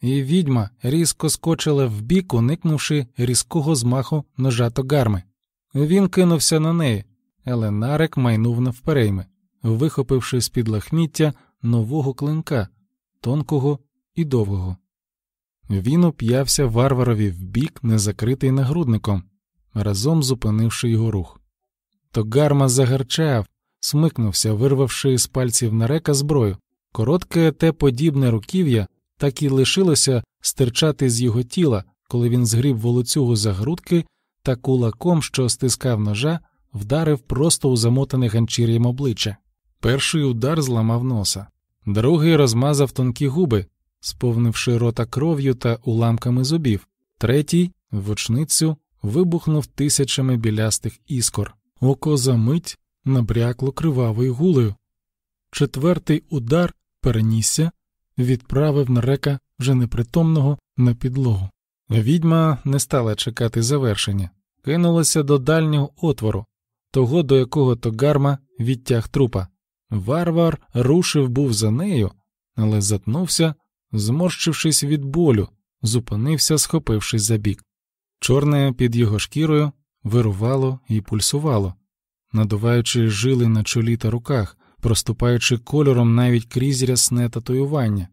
і відьма різко скочила вбік, уникнувши різкого змаху ножа тогарми. Він кинувся на неї, але нарек майнув навперейми, вихопивши з під лахміття нового клинка, тонкого і довгого. Він уп'явся варварові в бік, незакритий нагрудником, разом зупинивши його рух. Тогарма загарчав, смикнувся, вирвавши з пальців нарека зброю. Коротке те подібне руків'я так і лишилося стирчати з його тіла, коли він згріб волоцюгу за грудки та кулаком, що стискав ножа, вдарив просто у замотане ганчір'ям обличчя. Перший удар зламав носа, другий розмазав тонкі губи, сповнивши рота кров'ю та уламками зубів, третій в очницю вибухнув тисячами білястих іскор, око за мить набрякло кривавою гулею. Четвертий удар перенісся, відправив нарека вже непритомного на підлогу. Відьма не стала чекати завершення, кинулася до дальнього отвору, того, до якого Тогарма відтяг трупа. Варвар рушив був за нею, але затнувся, зморщившись від болю, зупинився, схопившись за бік. Чорне під його шкірою вирувало і пульсувало, надуваючи жили на чолі та руках, проступаючи кольором навіть крізь рясне татуювання.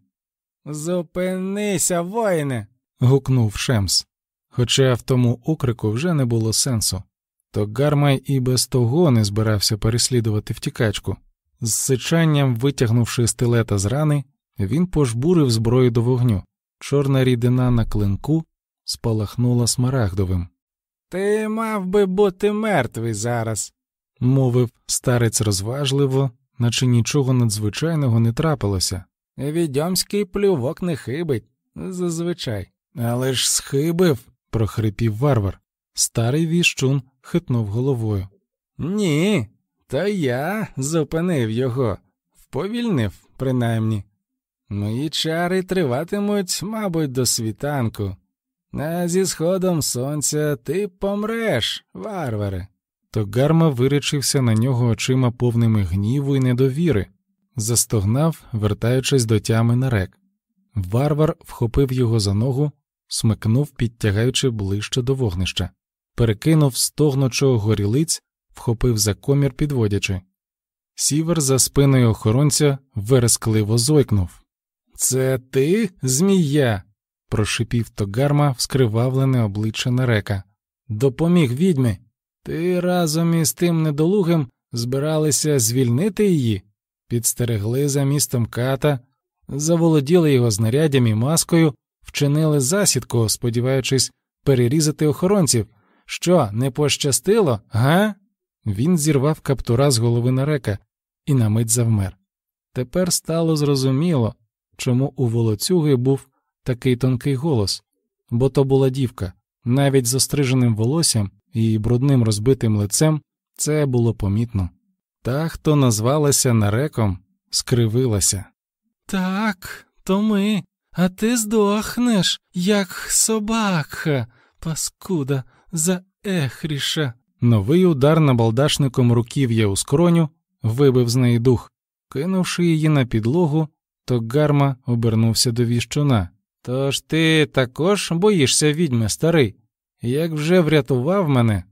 Зупинися, воїне. гукнув Шемс. Хоча в тому окрику вже не було сенсу, то Гармай і без того не збирався переслідувати втікачку. З сичанням, витягнувши стилета з рани, він пожбурив зброю до вогню. Чорна рідина на клинку спалахнула смарагдовим. Ти мав би бути мертвий зараз, мовив старець розважливо, наче нічого надзвичайного не трапилося. Відьомський плювок не хибить, зазвичай. Але ж схибив, прохрипів варвар. Старий віщун хитнув головою. Ні, то я зупинив його, вповільнив, принаймні. Мої чари триватимуть, мабуть, до світанку, а зі сходом сонця ти помреш, варваре. То Гарма виречився на нього очима повними гніву і недовіри, застогнав, вертаючись до тями Нарек. Варвар вхопив його за ногу, смикнув, підтягаючи ближче до вогнища, перекинув стогнучого горілиць, вхопив за комір, підводячи. Сівер за спиною охоронця верескливо зойкнув. Це ти, змія? прошипів Тогарма в скривавлене обличчя Нарека. Допоміг відьми. Ти разом із тим недолугим збиралися звільнити її, підстерегли за містом ката, заволоділи його знаряддям і маскою, вчинили засідку, сподіваючись перерізати охоронців. Що, не пощастило, га? Він зірвав каптура з голови Нарека і на мить завмер. Тепер стало зрозуміло, чому у волоцюги був такий тонкий голос, бо то була дівка, навіть з остриженим волоссям і брудним розбитим лицем це було помітно. Та, хто назвалася нареком, скривилася. Так, то ми, а ти здохнеш, як собака, паскуда, за ехріша. Новий удар набалдашником руків'я у скроню вибив з неї дух. Кинувши її на підлогу, то гарма обернувся до віщуна. Тож ти також боїшся відьми, старий, як вже врятував мене?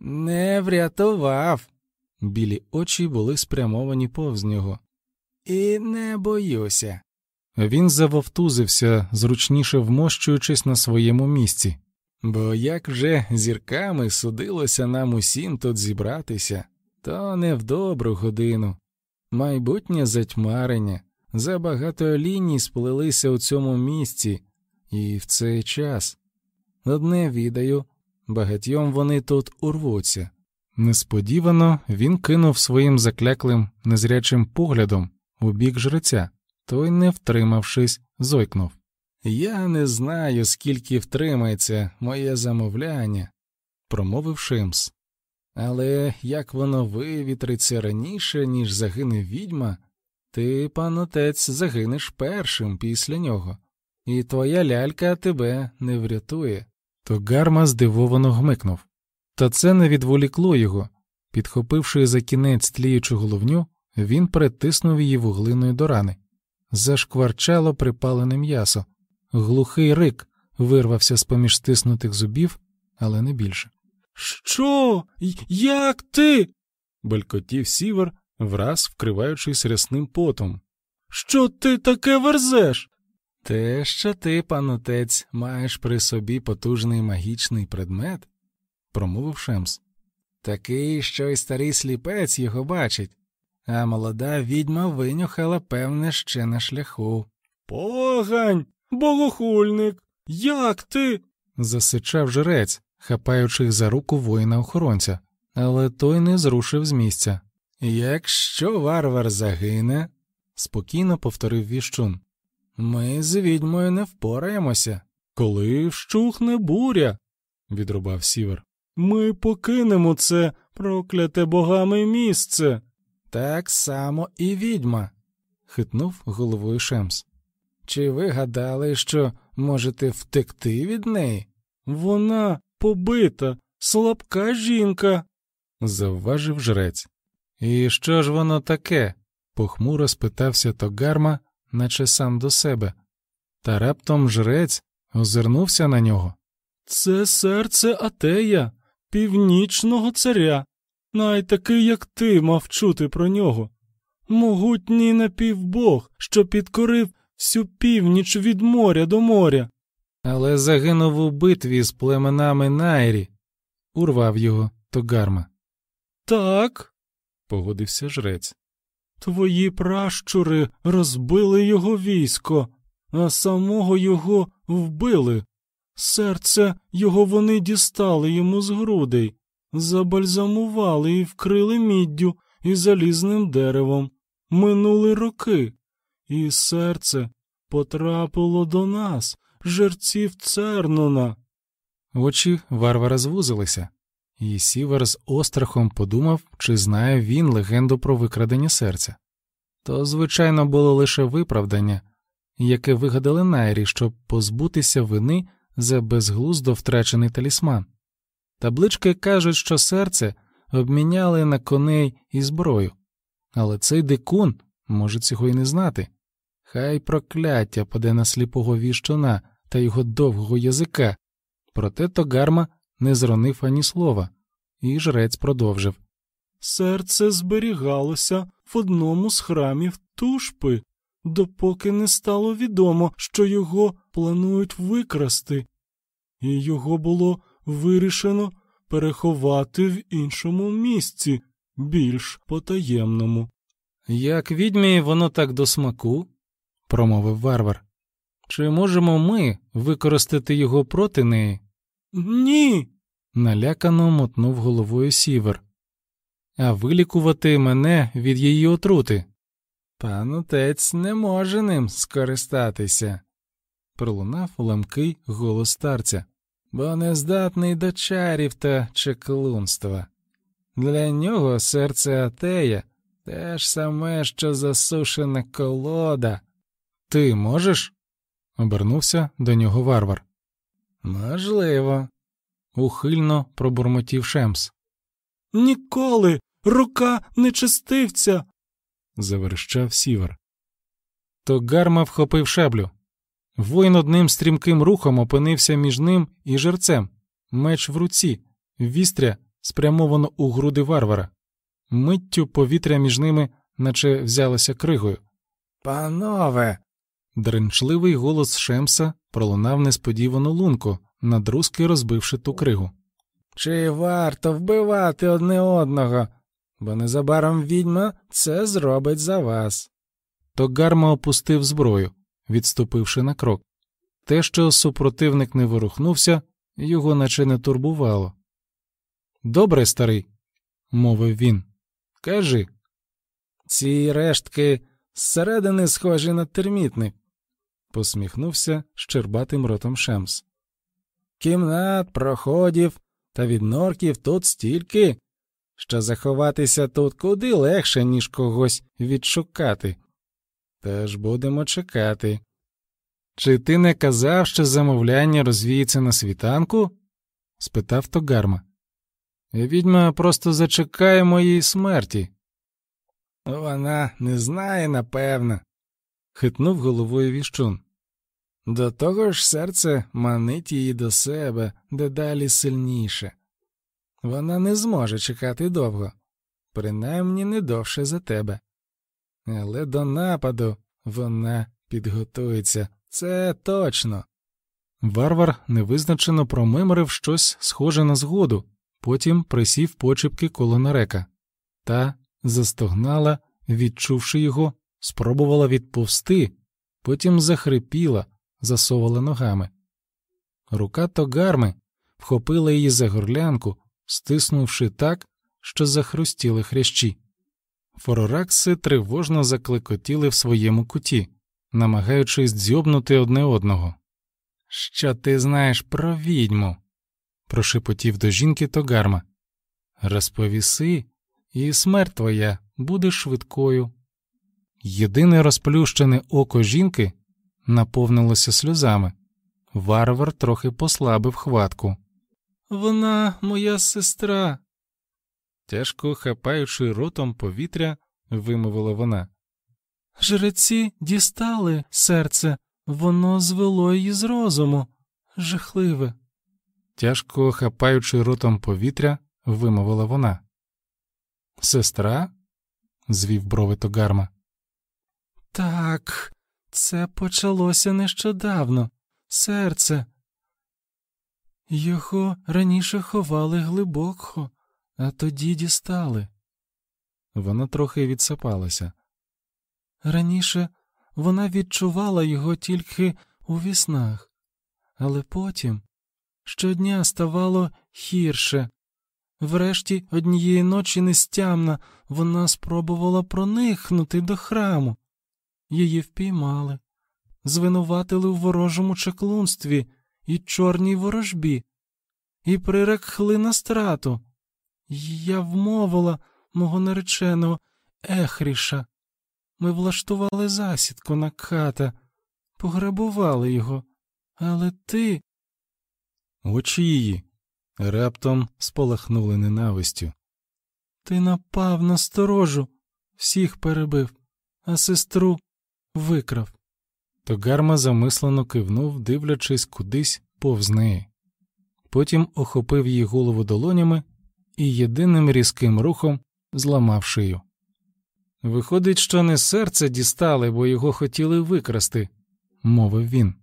Не врятував. Білі очі були спрямовані повз нього. І не боюся. Він завовтузився, зручніше вмощуючись на своєму місці. Бо як вже зірками судилося нам усім тут зібратися, то не в добру годину. Майбутнє затьмарення, забагато ліній сплелися у цьому місці, і в цей час. Одне відаю, багатьом вони тут урвуться. Несподівано він кинув своїм закляклим, незрячим поглядом у бік жреця, той, не втримавшись, зойкнув. Я не знаю, скільки втримається моє замовляння, промовив Шимс. Але як воно вивітриться раніше, ніж загине відьма, ти, пан отець, загинеш першим після нього, і твоя лялька тебе не врятує. То Гарма здивовано гмикнув. Та це не відволікло його. Підхопивши за кінець тліючу головню, він притиснув її вуглиною до рани. Зашкварчало припалене м'ясо. Глухий рик вирвався з поміж стиснутих зубів, але не більше. Що? Як ти? белькотів сівер, враз вкриваючись рясним потом. Що ти таке верзеш? Те, що ти, панотець, маєш при собі потужний магічний предмет, промовив Шемс. Такий, що й старий сліпець його бачить, а молода відьма винюхала, певне, ще на шляху. Погань, богохульник, як ти? засичав жрець, хапаючи за руку воїна охоронця, але той не зрушив з місця. Якщо варвар загине, спокійно повторив віщун, ми з відьмою не впораємося. Коли вщухне буря, відрубав сівер. Ми покинемо це прокляте богами місце. Так само і відьма, хитнув головою Шемс. Чи ви гадали, що можете втекти від неї? Вона побита, слабка жінка, завважив жрець. І що ж воно таке? похмуро спитався Тогарма, наче сам до себе. Та раптом жрець озирнувся на нього. Це серце Атея, північного царя, найтакий, як ти, мав чути про нього. Могутній напівбог, що підкорив всю північ від моря до моря. Але загинув у битві з племенами Найрі, урвав його Тогарма. Так, погодився жрець. Твої пращури розбили його військо, а самого його вбили. Серце його вони дістали йому з грудей, забальзамували і вкрили міддю і залізним деревом. Минули роки, і серце потрапило до нас, жерців Цернона. Очі варвара звузилися, і Сівер з острахом подумав, чи знає він легенду про викрадення серця. То, звичайно, було лише виправдання, яке вигадали Найрі, щоб позбутися вини за безглуздо втрачений талісман. Таблички кажуть, що серце обміняли на коней і зброю, але цей дикун може цього й не знати. Хай прокляття паде на сліпого віщуна та його довгого язика, проте Тогарма не зронив ані слова, і жрець продовжив Серце зберігалося в одному з храмів тушпи, допоки не стало відомо, що його планують викрасти, і його було вирішено переховати в іншому місці, більш потаємному. Як відьмі воно так до смаку, промовив варвар. Чи можемо ми використати його проти неї? Ні. налякано мотнув головою сівер. А вилікувати мене від її отрути. Пан отець не може ним скористатися, пролунав ламкий голос старця, бо не здатний до чарів та чеклунства. Для нього серце Атея те ж саме, що засушена колода. Ти можеш? обернувся до нього варвар. Можливо, ухильно пробурмотів Шемс. Ніколи рука нечистивця. заверещав сівер. То гарма вхопив шаблю. Воїн одним стрімким рухом опинився між ним і жерцем, меч в руці, вістря спрямовано у груди варвара. Миттю повітря між ними, наче взялося кригою. Панове. Дренчливий голос Шемса пролунав несподівану лунку, надрузки розбивши ту кригу. Чи варто вбивати одне одного, бо незабаром відьма це зробить за вас. То гарма опустив зброю, відступивши на крок. Те, що супротивник не ворухнувся, його наче не турбувало. Добре, старий, мовив він. Кажи. Ці рештки зсередини схожі на термітник, посміхнувся щербатим ротом Шемс. Кімнат, проходів та від норків тут стільки, що заховатися тут куди легше, ніж когось відшукати. Тож будемо чекати. Чи ти не казав, що замовляння розвіється на світанку? спитав Тогарма. Відьма просто зачекає моєї смерті. Вона не знає, напевно, хитнув головою віщун. До того ж серце манить її до себе дедалі сильніше. Вона не зможе чекати довго, принаймні не довше за тебе. Але до нападу вона підготується, Це точно. Варвар невизначено промимрив щось схоже на згоду, потім присів почепки коло нарека, та застогнала, відчувши його, спробувала відповсти, потім захрипіла, засовала ногами. Рука тогарми вхопила її за горлянку, стиснувши так, що захрустіли хрящі. Фороракси тривожно заклекотіли в своєму куті, намагаючись дзьобнути одне одного. Що ти знаєш про відьму? прошепотів до жінки Тогарма. Розповіси, і смерть твоя буде швидкою. Єдине розплющене око жінки наповнилося сльозами. Варвар трохи послабив хватку. Вона моя сестра. Тяжко хапаючи ротом повітря, вимовила вона. Жреці дістали серце, воно звело її з розуму. Жахливе. Тяжко хапаючи ротом повітря, вимовила вона. Сестра? звів брови Тогарма. Так, це почалося нещодавно. Серце. Його раніше ховали глибоко, а тоді дістали. Вона трохи відсипалася. Раніше вона відчувала його тільки у віснах, але потім щодня ставало гірше. Врешті однієї ночі нестямна вона спробувала проникнути до храму. Її впіймали, звинуватили в ворожому чаклунстві і чорній ворожбі, і прирекли на страту. Я вмовила мого нареченого Ехріша. Ми влаштували засідку на ката, пограбували його, але ти. Очі її раптом спалахнули ненавистю. Ти напав на сторожу, всіх перебив, а сестру викрав. Тогарма замислено кивнув, дивлячись кудись повз неї. Потім охопив її голову долонями і єдиним різким рухом зламав шию. Виходить, що не серце дістали, бо його хотіли викрасти, мовив він.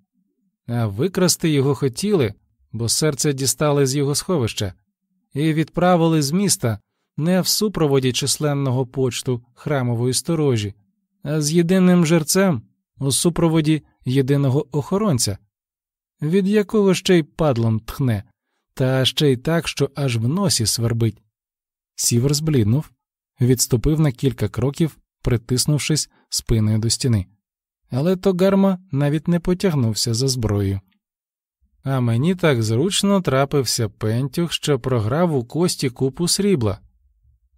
А викрасти його хотіли, бо серце дістали з його сховища, і відправили з міста не в супроводі численного почту храмової сторожі, а з єдиним жерцем у супроводі єдиного охоронця, від якого ще й падлом тхне, та ще й так, що аж в носі свербить. Сівер збліднув, відступив на кілька кроків, притиснувшись спиною до стіни. Але Тогарма навіть не потягнувся за зброєю. А мені так зручно трапився пентюх, що програв у кості купу срібла.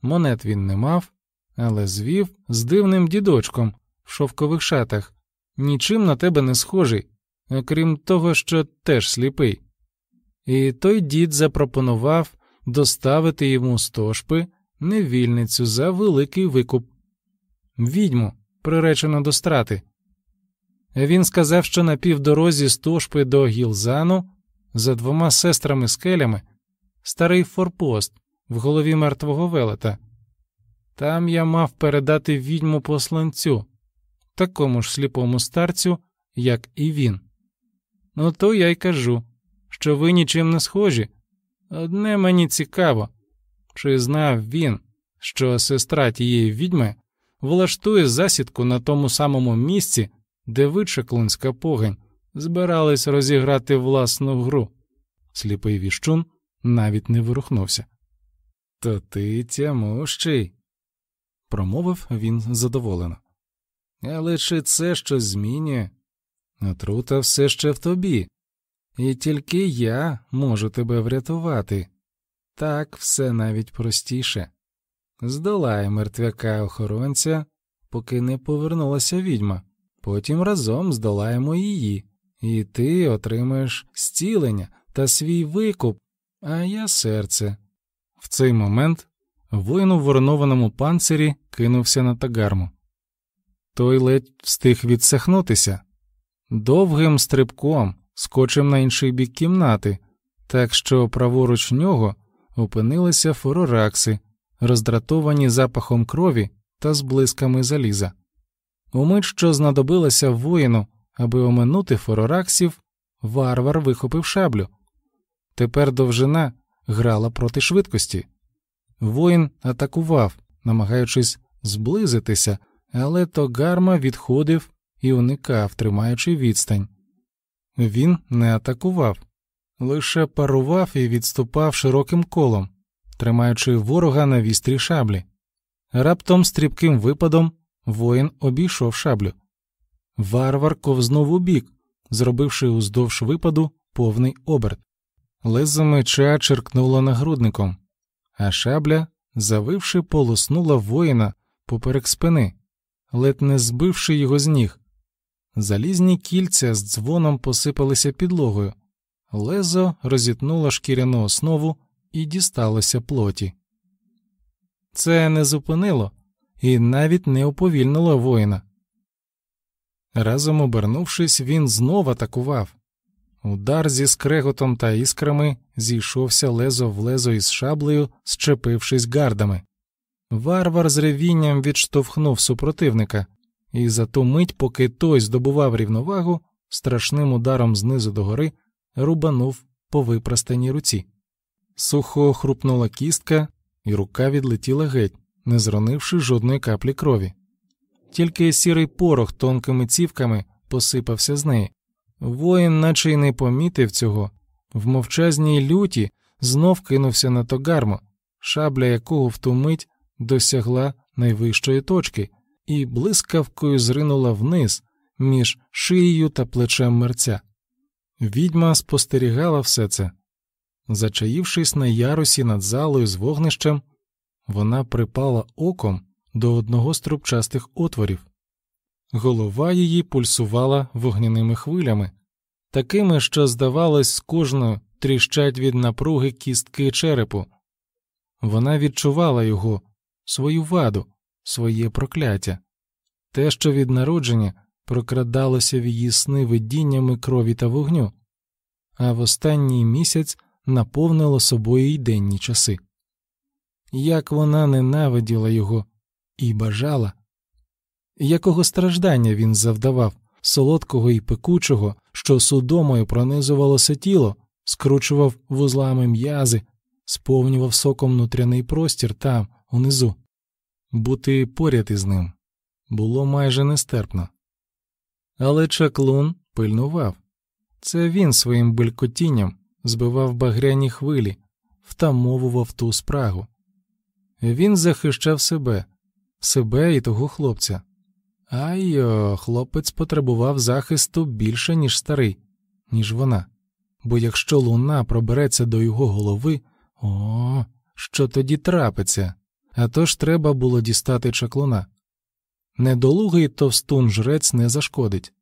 Монет він не мав, але звів з дивним дідочком в шовкових шатах, нічим на тебе не схожий, окрім того, що теж сліпий. І той дід запропонував доставити йому стошпи невільницю за великий викуп, відьму, приречену до страти. Він сказав, що на півдорозі з тошпи до Гілзану за двома сестрами скелями старий форпост в голові мертвого велета. Там я мав передати відьму посланцю, такому ж сліпому старцю, як і він. Ну, то я й кажу, що ви нічим не схожі. Одне мені цікаво, чи знав він, що сестра тієї відьми влаштує засідку на тому самому місці, де ви, Чеклунська погань, збирались розіграти власну гру. Сліпий віщун навіть не вирухнувся. То ти тямущий, промовив він задоволено. Але чи це щось змінює? Отрута все ще в тобі, і тільки я можу тебе врятувати. Так все навіть простіше. Здолай мертвяка охоронця, поки не повернулася відьма, потім разом здолаємо її, і ти отримаєш зцілення та свій викуп, а я серце. В цей момент воїн у воронованому панцирі кинувся на тагарму. Той ледь встиг відсахнутися довгим стрибком скочив на інший бік кімнати, так що праворуч нього опинилися фороракси, роздратовані запахом крові та з блисками заліза. Умить, що знадобилася воїну, аби оминути форораксів, варвар вихопив шаблю. Тепер довжина грала проти швидкості. Воїн атакував, намагаючись зблизитися, але Тогарма відходив і уникав, тримаючи відстань. Він не атакував, лише парував і відступав широким колом, тримаючи ворога на вістрі шаблі. Раптом стрібким випадом воїн обійшов шаблю. Варвар ковзнув у бік, зробивши уздовж випаду повний оберт. Лезо меча черкнуло нагрудником, а шабля, завивши, полоснула воїна поперек спини, ледь не збивши його з ніг. Залізні кільця з дзвоном посипалися підлогою, лезо розітнуло шкіряну основу і дісталося плоті. Це не зупинило і навіть не уповільнило воїна. Разом обернувшись, він знов атакував. Удар зі скреготом та іскрами зійшовся лезо в лезо із шаблею, щепившись гардами. Варвар з ревінням відштовхнув супротивника, і за ту мить, поки той здобував рівновагу, страшним ударом знизу догори рубанув по випростаній руці. Сухо хрупнула кістка, і рука відлетіла геть, не зронивши жодної каплі крові. Тільки сірий порох тонкими цівками посипався з неї. Воїн, наче й не помітив цього, в мовчазній люті знов кинувся на тогармо, шабля якого в ту мить досягла найвищої точки і блискавкою зринула вниз між шиєю та плечем мерця. Відьма спостерігала все це. Зачаївшись на ярусі над залою з вогнищем, вона припала оком до одного з трубчастих отворів. Голова її пульсувала вогняними хвилями, такими, що, здавалось, з кожною тріщать від напруги кістки черепу. Вона відчувала його, свою ваду, своє прокляття, те, що від народження прокрадалося в її сни видіннями крові та вогню, а в останній місяць наповнило собою й денні часи. Як вона ненавиділа його і бажала, якого страждання він завдавав, солодкого і пекучого, що судомою пронизувалося тіло, скручував вузлами м'язи, сповнював соком нутряний простір там, унизу. Бути поряд із ним було майже нестерпно. Але чаклун пильнував це він своїм белькотінням збивав багряні хвилі, втамовував ту спрагу. Він захищав себе, себе і того хлопця. Айо, хлопець потребував захисту більше, ніж старий, ніж вона, бо якщо луна пробереться до його голови, о, що тоді трапиться? А то ж треба було дістати чаклуна. Недолугий товстун жрець не зашкодить.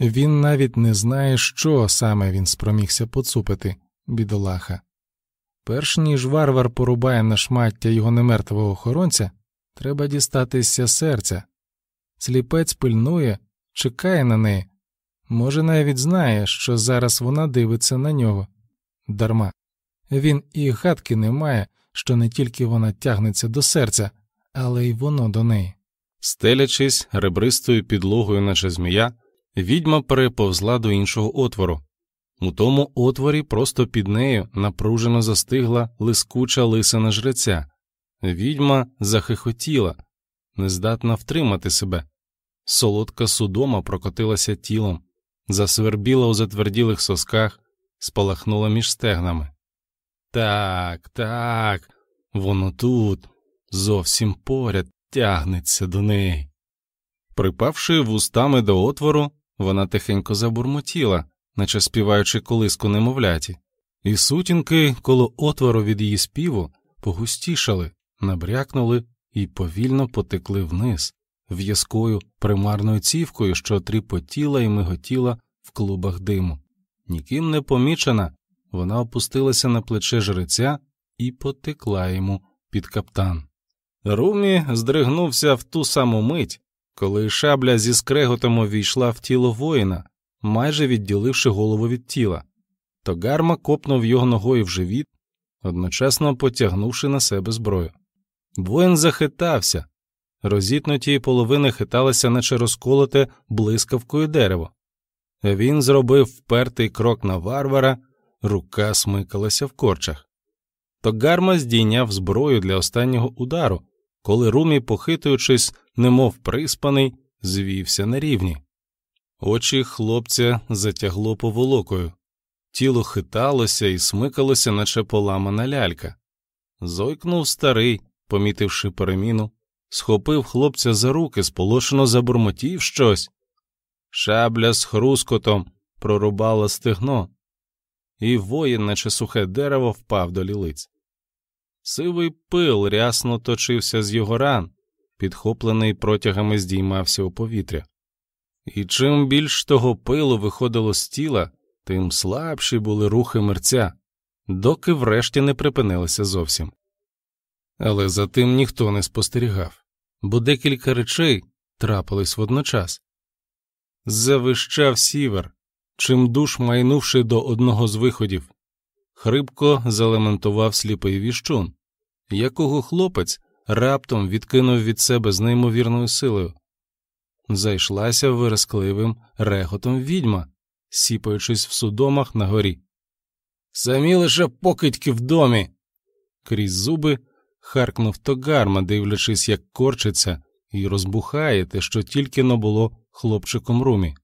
Він навіть не знає, що саме він спромігся поцупити, бідолаха. Перш ніж варвар порубає на шмаття його немертвого охоронця, треба дістатися серця. Сліпець пильнує, чекає на неї, може, навіть знає, що зараз вона дивиться на нього дарма. Він і гадки не має, що не тільки вона тягнеться до серця, але й воно до неї. Стелячись ребристою підлогою, наче змія, відьма переповзла до іншого отвору. У тому отворі просто під нею напружено застигла лискуча лисина жреця. Відьма захихотіла, нездатна втримати себе. Солодка судома прокотилася тілом, засвербіла у затверділих сосках, спалахнула між стегнами. Так, так, воно тут, зовсім поряд тягнеться до неї. Припавши вустами до отвору, вона тихенько забурмотіла, наче співаючи колиску немовляті, і сутінки коло отвору від її співу погустішали, набрякнули і повільно потекли вниз, в'язкою примарною цівкою, що тріпотіла і миготіла в клубах диму. Ніким не помічена, вона опустилася на плече жреця і потекла йому під каптан. Румі здригнувся в ту саму мить, коли шабля зі скреготом увійшла в тіло воїна, майже відділивши голову від тіла. Тогарма копнув його ногою в живіт, одночасно потягнувши на себе зброю. Воїн захитався, розітнуті половини хиталися, наче розколоте блискавкою дерево. Він зробив впертий крок на варвара, рука смикалася в корчах. Тогарма здійняв зброю для останнього удару, коли Румі, похитуючись, немов приспаний, звівся на рівні. Очі хлопця затягло поволокою, тіло хиталося і смикалося, наче поламана лялька. Зойкнув старий, помітивши переміну, схопив хлопця за руки, сполошено забурмотів щось. Шабля з хрускотом прорубала стегно, і воїн, наче сухе дерево, впав до лілиць. Сивий пил рясно точився з його ран, підхоплений протягами здіймався у повітря. І чим більш того пилу виходило з тіла, тим слабші були рухи мерця, доки врешті не припинилися зовсім. Але за тим ніхто не спостерігав, бо декілька речей трапились водночас. Завищав сівер, чим душ майнувши до одного з виходів, хрипко залементував сліпий віщун, якого хлопець раптом відкинув від себе з неймовірною силою. Зайшлася виразкливим реготом відьма, сіпаючись в судомах на горі. Самі лише покидьки в домі. Крізь зуби харкнув тогарма, дивлячись, як корчиться, і розбухає те, що тільки но було хлопчиком румі.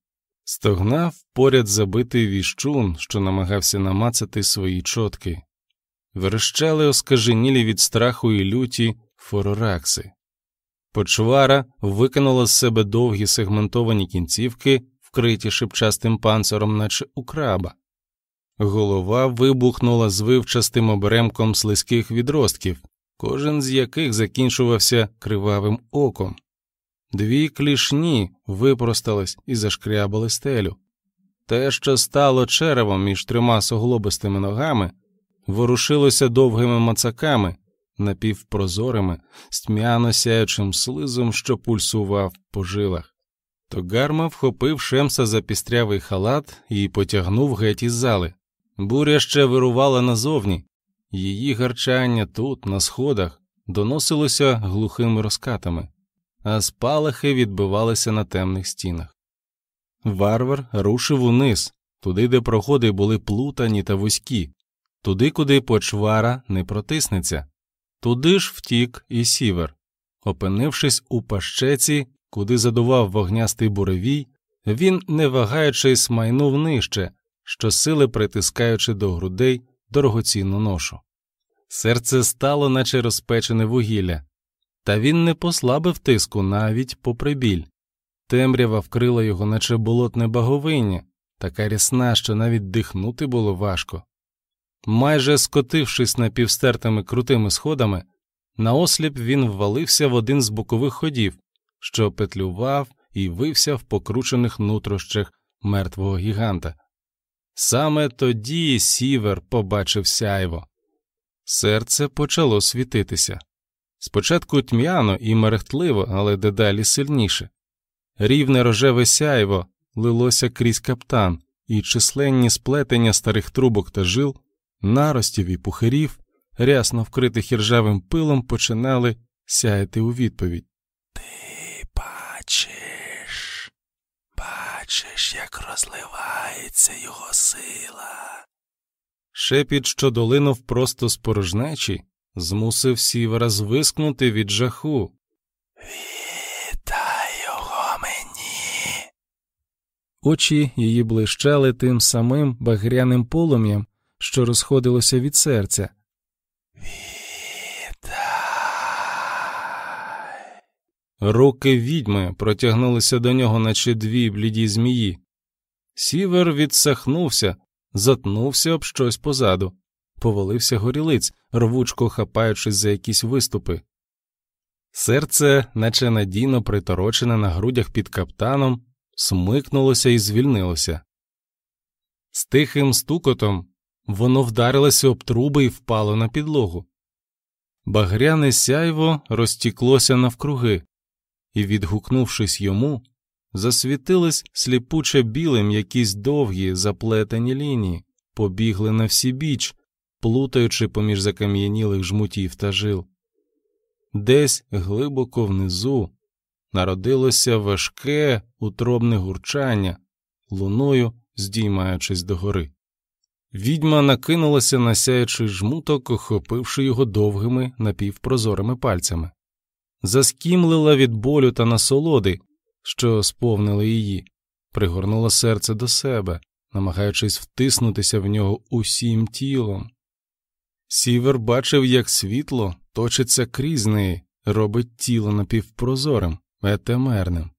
Стогнав поряд забитий віщун, що намагався намацати свої чотки. Верещали оскаженілі від страху і люті фороракси. Почвара викинула з себе довгі сегментовані кінцівки, вкриті шипчастим панциром, наче у краба. Голова вибухнула звивчастим оберемком слизьких відростків, кожен з яких закінчувався кривавим оком. Дві клішні випростались і зашкрябали стелю. Те, що стало черевом між трьома соглобистими ногами, ворушилося довгими мацаками, напівпрозорими, з тьмяно сяючим слизом, що пульсував по жилах. Тогарма вхопив Шемса за пістрявий халат і потягнув геть із зали. Буря ще вирувала назовні, її гарчання тут, на сходах, доносилося глухими розкатами, а спалахи відбивалися на темних стінах. Варвар рушив униз, туди, де проходи були плутані та вузькі, туди, куди почвара не протиснеться, туди ж втік і сівер. Опинившись у пащеці, куди задував вогнястий буревій, він, не вагаючись, майнув нижче, щосили притискаючи до грудей дорогоцінну ношу. Серце стало, наче розпечене вугілля, та він не послабив тиску навіть попри біль. Темрява вкрила його, наче болотне баговиння, така рясна, що навіть дихнути було важко. Майже скотившись напівстертими крутими сходами, наосліп він ввалився в один з бокових ходів, що петлював і вився в покручених нутрощах мертвого гіганта. Саме тоді сівер побачив сяйво. Серце почало світитися. Спочатку тьмяно і мерехтливо, але дедалі сильніше. Рівне рожеве сяйво лилося крізь каптан, і численні сплетення старих трубок та жил, наростів і пухирів, рясно вкритих іржавим пилом, починали сяяти у відповідь. Ти бачиш, бачиш, як розливається його сила. Шепіт, що долинув просто з порожнечі, змусив сівера звискнути від жаху. Віддай його мені. Очі її блищали тим самим багряним полум'ям, що розходилося від серця. Віддай. Руки відьми протягнулися до нього, наче дві бліді змії. Сівер відсахнувся, затнувся об щось позаду, повалився горілиць, рвучко хапаючись за якісь виступи. Серце, наче надійно приторочене на грудях під каптаном, смикнулося і звільнилося. З тихим стукотом воно вдарилося об труби і впало на підлогу. Багряне сяйво розтіклося навкруги, і, відгукнувшись йому, засвітились сліпуче білим якісь довгі заплетені лінії, побігли на всі біч, плутаючи поміж закам'янілих жмутів та жил. десь глибоко внизу народилося важке утробне гурчання, луною здіймаючись догори. Відьма накинулася на сяючий жмуток, охопивши його довгими напівпрозорими пальцями, заскімлила від болю та насолоди, що сповнили її, пригорнула серце до себе, намагаючись втиснутися в нього усім тілом. Сівер бачив, як світло точиться крізь неї, робить тіло напівпрозорим, етемерним.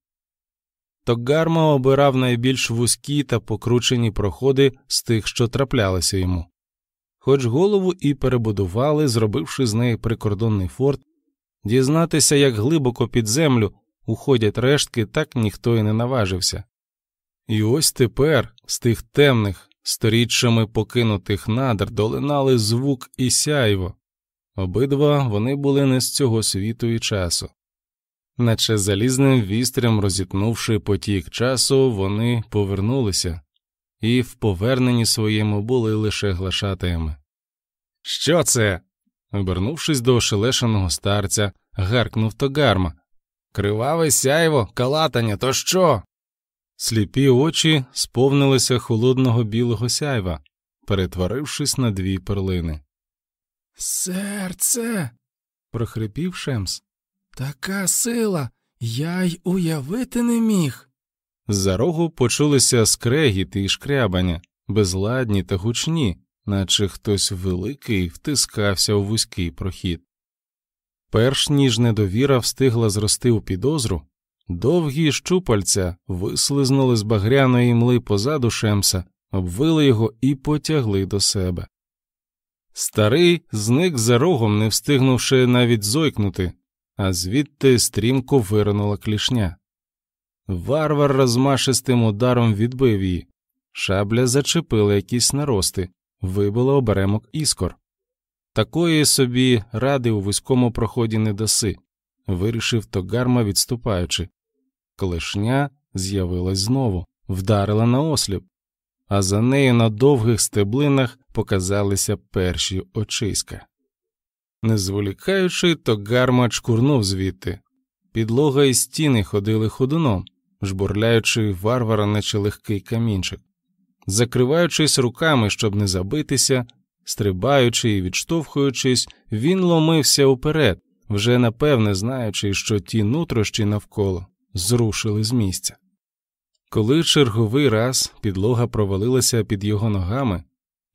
Тогарма обирав найбільш вузькі та покручені проходи з тих, що траплялися йому, хоч голову і перебудували, зробивши з неї прикордонний форт, дізнатися, як глибоко під землю уходять рештки, так ніхто й не наважився. І ось тепер з тих темних, сторіччями покинутих надр долинали звук і сяйво, обидва вони були не з цього світу і часу наче залізним вістрям розітнувши потік часу, вони повернулися і в поверненні своєму були лише глашатаями. Що це? Обернувшись до ошелешеного старця, гаркнув Тогарма. Криваве сяйво, калатання, то що? Сліпі очі сповнилися холодного білого сяйва, перетворившись на дві перлини. Серце. прохрипів Шемс. Така сила, я й уявити не міг. З за рогу почулися скрегіти і шкрябання, безладні та гучні, наче хтось великий втискався у вузький прохід. Перш ніж недовіра встигла зрости у підозру, довгі щупальця вислизнули з багряної мли позаду Шемса, обвили його і потягли до себе. Старий зник за рогом, не встигнувши навіть зойкнути, а звідти стрімко виринула клішня. Варвар розмашистим ударом відбив її, шабля зачепила якісь нарости, вибила оберемок іскор. Такої собі ради у вузькому проході не даси, вирішив тогарма, відступаючи. Клешня з'явилась знову, вдарила на осліп, а за нею на довгих стеблинах показалися перші очиська. Не зволікаючи, то гарма чкурнув звідти. Підлога і стіни ходили ходуном, жбурляючи варвара, наче легкий камінчик. Закриваючись руками, щоб не забитися, стрибаючи і відштовхуючись, він ломився уперед, вже напевне знаючи, що ті нутрощі навколо зрушили з місця. Коли черговий раз підлога провалилася під його ногами,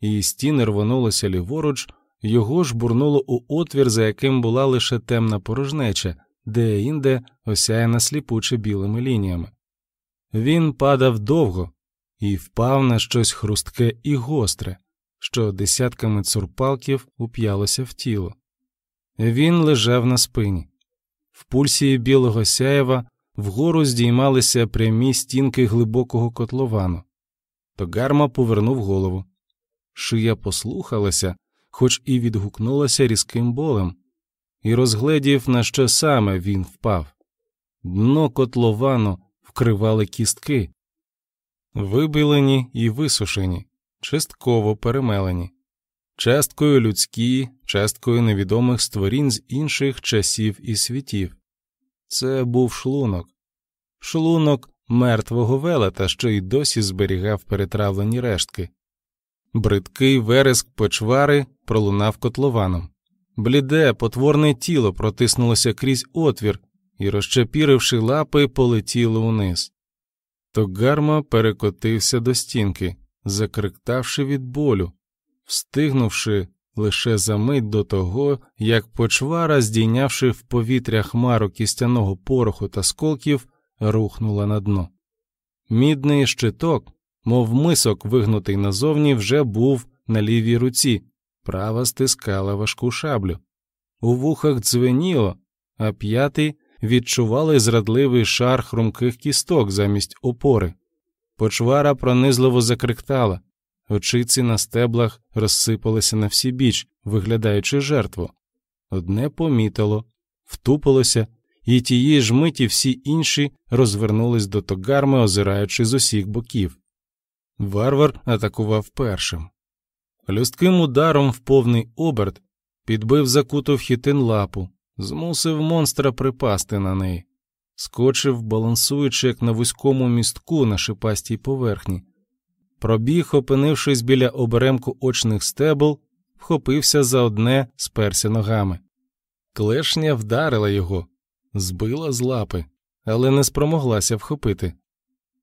і стіни рвонулися ліворуч, його ж бурнуло у отвір, за яким була лише темна порожнеча, де інде осяяна сліпуче білими лініями. Він падав довго і впав на щось хрустке і гостре, що десятками цурпалків уп'ялося в тіло. Він лежав на спині. В пульсі білого сяєва вгору здіймалися прямі стінки глибокого котловану. Тогарма повернув голову. Шия послухалася, хоч і відгукнулася різким болем, і розгледів, на що саме він впав. Дно котловану вкривали кістки, вибілені і висушені, частково перемелені, часткою людські, часткою невідомих створінь з інших часів і світів. Це був шлунок, шлунок мертвого велета, що й досі зберігав перетравлені рештки. Бридкий вереск почвари пролунав котлованом. Бліде, потворне тіло протиснулося крізь отвір і, розчепіривши лапи, полетіло униз. Тогарма перекотився до стінки, закриктавши від болю, встигнувши лише за мить до того, як почвара, здійнявши в повітря хмару кістяного пороху та сколків, рухнула на дно. Мідний щиток, мов мисок, вигнутий назовні, вже був на лівій руці, права стискала важку шаблю. У вухах дзвеніло, а п'ятий відчували зрадливий шар хрумких кісток замість опори. Почвара пронизливо закриктала, очиці на стеблах розсипалися на всі біч, виглядаючи жертву. Одне помітило, втупилося, і тієї ж миті всі інші розвернулись до тогарми, озираючи з усіх боків. Варвар атакував першим. Люстким ударом в повний оберт підбив закуту в хітин лапу, змусив монстра припасти на неї, скочив, балансуючи як на вузькому містку на шипастій поверхні. Пробіг, опинившись біля оберемку очних стебл, вхопився за одне, сперся ногами. Клешня вдарила його, збила з лапи, але не спромоглася вхопити.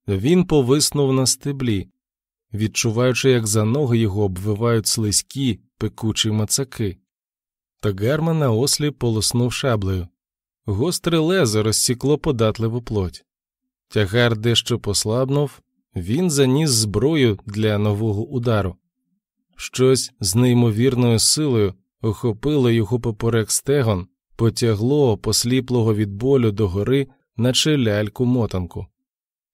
Він повиснув на стеблі, відчуваючи, як за ноги його обвивають слизькі, пекучі мацаки. Та Герман на ослі полоснув шаблею. Гостре лезо розсікло податливу плоть. Тягар дещо послабнув, він заніс зброю для нового удару. Щось з неймовірною силою охопило його поперек стегон, потягло посліплого від болю до гори, наче ляльку мотанку.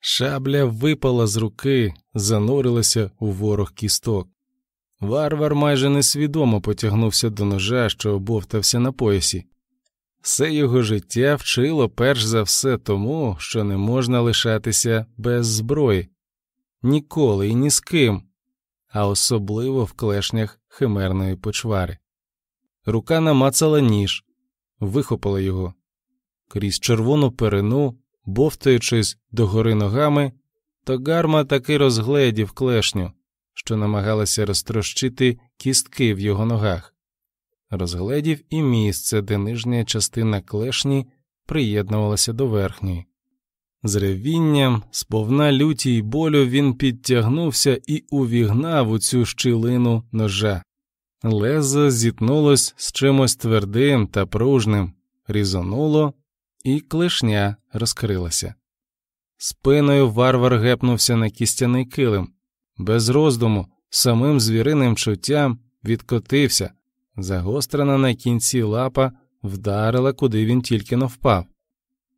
Шабля випала з руки, занурилася у ворог кісток. Варвар майже несвідомо потягнувся до ножа, що обовтався на поясі. Все його життя вчило перш за все тому, що не можна лишатися без зброї ніколи і ні з ким, а особливо в клешнях химерної почвари. Рука намацала ніж, вихопила його. Крізь червону перину, бовтаючись догори ногами, то гарма таки розгледів клешню, що намагалася розтрощити кістки в його ногах, розгледів і місце, де нижня частина клешні приєднувалася до верхньої. З ревінням, сповна люті й болю, він підтягнувся і увігнав у цю щілину ножа. Лезо зітнулось з чимось твердим та пружним, різонуло, і клешня розкрилася. Спиною варвар гепнувся на кістяний килим, без роздуму, самим звіриним чуттям відкотився, загострена на кінці лапа вдарила, куди він тільки не впав.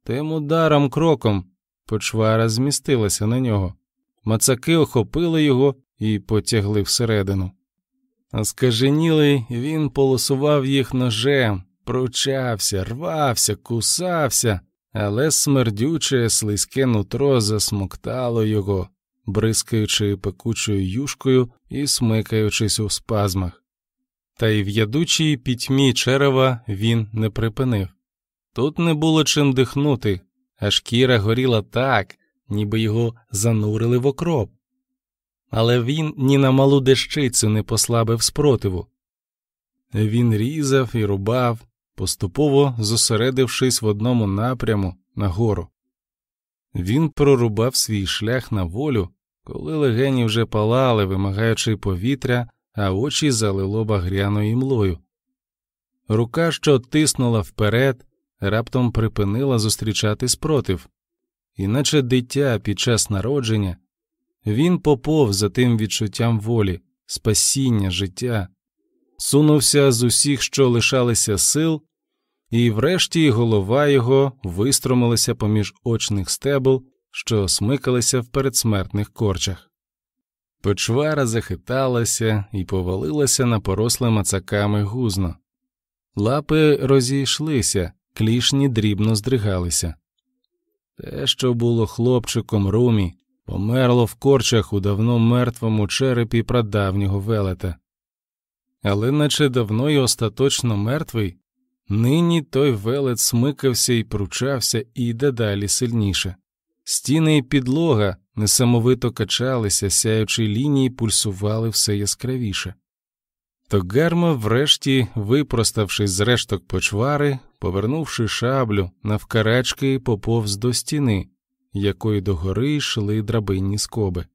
Тим ударом кроком почвара змістилася на нього, мацаки охопили його і потягли всередину. Оскаженілий він полосував їх ножем, пручався, рвався, кусався, але смердюче слизьке нутро засмоктало його, бризкаючи пекучою юшкою і смикаючись у спазмах. Та й в ядучій пітьмі черева він не припинив. Тут не було чим дихнути, а шкіра горіла так, ніби його занурили в окроп. Але він ні на малу дещицю не послабив спротиву. Він різав і рубав, поступово зосередившись в одному напряму нагору. Він прорубав свій шлях на волю, коли легені вже палали, вимагаючи повітря, а очі залило багряною млою. Рука, що тиснула вперед, раптом припинила зустрічати спротив, іначе дитя під час народження він попов за тим відчуттям волі, спасіння життя, сунувся з усіх, що лишалися сил, і врешті голова його вистромилася поміж очних стебл, що смикалися в передсмертних корчах. Почвара захиталася і повалилася на поросле мацаками гузно. Лапи розійшлися, клішні дрібно здригалися. Те, що було хлопчиком румі, померло в корчах у давно мертвому черепі прадавнього велета. Але, наче давно й остаточно мертвий, нині той велет смикався і пручався і йде далі сильніше. Стіни і підлога несамовито качалися, сяючи лінії пульсували все яскравіше. То Герма, врешті, випроставшись з решток почвари, повернувши шаблю, навкарачки поповз до стіни, якої догори йшли драбинні скоби.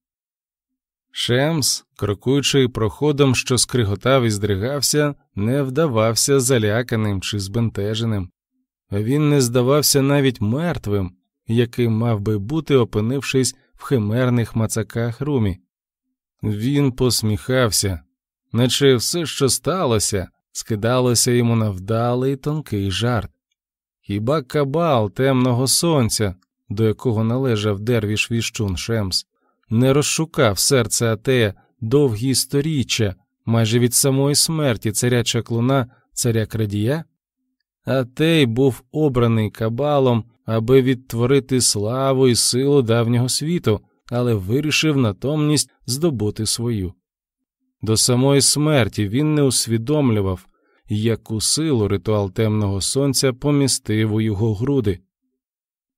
Шемс, крокуючи проходом, що скриготав і здригався, не вдавався заляканим чи збентеженим, він не здавався навіть мертвим, яким мав би бути, опинившись в химерних мацаках румі. Він посміхався, наче все, що сталося, скидалося йому на вдалий тонкий жарт. Хіба кабал темного сонця, до якого належав дервіш віщун Шемс, не розшукав серце Атея довгі сторіччя, майже від самої смерті царя чаклуна, царя крадія? Атей був обраний кабалом, аби відтворити славу і силу давнього світу, але вирішив натомність здобути свою. До самої смерті він не усвідомлював, яку силу ритуал темного сонця помістив у його груди.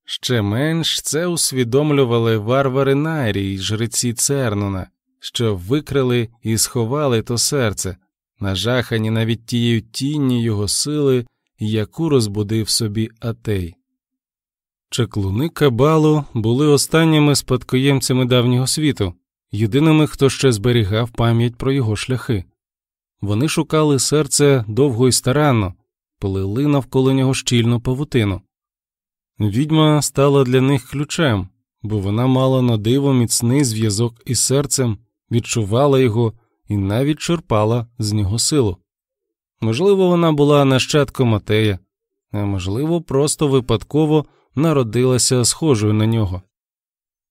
Ще менш це усвідомлювали варвари Найрі й жреці Цернуна, що викрили і сховали то серце, нажахані навіть тією тінні його сили, яку розбудив собі Атей. Чеклуни Кабалу були останніми спадкоємцями давнього світу, єдиними, хто ще зберігав пам'ять про його шляхи. Вони шукали серце довго і старанно, плели навколо нього щільну павутину. Відьма стала для них ключем, бо вона мала на диво міцний зв'язок із серцем, відчувала його і навіть черпала з нього силу. Можливо, вона була нащадком Матея, а можливо, просто випадково народилася схожою на нього.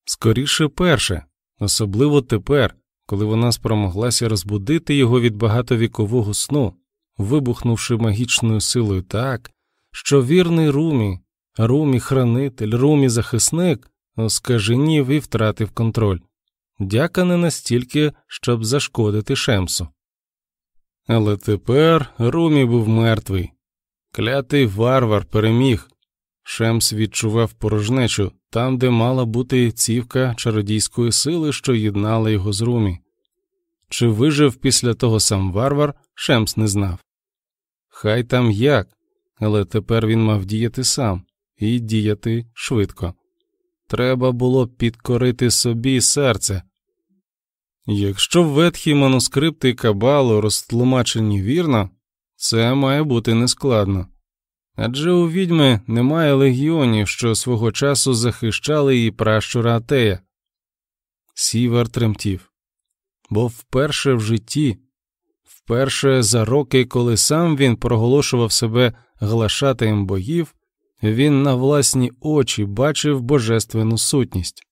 Скоріше перше, особливо тепер, коли вона спромоглася розбудити його від багатовікового сну, вибухнувши магічною силою так, що вірний румі, румі хранитель, румі захисник оскаженів і втратив контроль. Дяка не настільки, щоб зашкодити Шемсу. Але тепер Румі був мертвий. Клятий варвар переміг. Шемс відчував порожнечу там, де мала бути цівка чародійської сили, що єднала його з Румі. Чи вижив після того сам варвар, Шемс не знав. Хай там як, але тепер він мав діяти сам і діяти швидко. Треба було підкорити собі серце. Якщо ветхі манускрипти Кабалу розтлумачені вірно, це має бути нескладно. Адже у відьми немає легіонів, що свого часу захищали її пращура Атея. Сівер тремтів, бо вперше в житті, вперше за роки, коли сам він проголошував себе глашатаєм богів, він на власні очі бачив божественну сутність.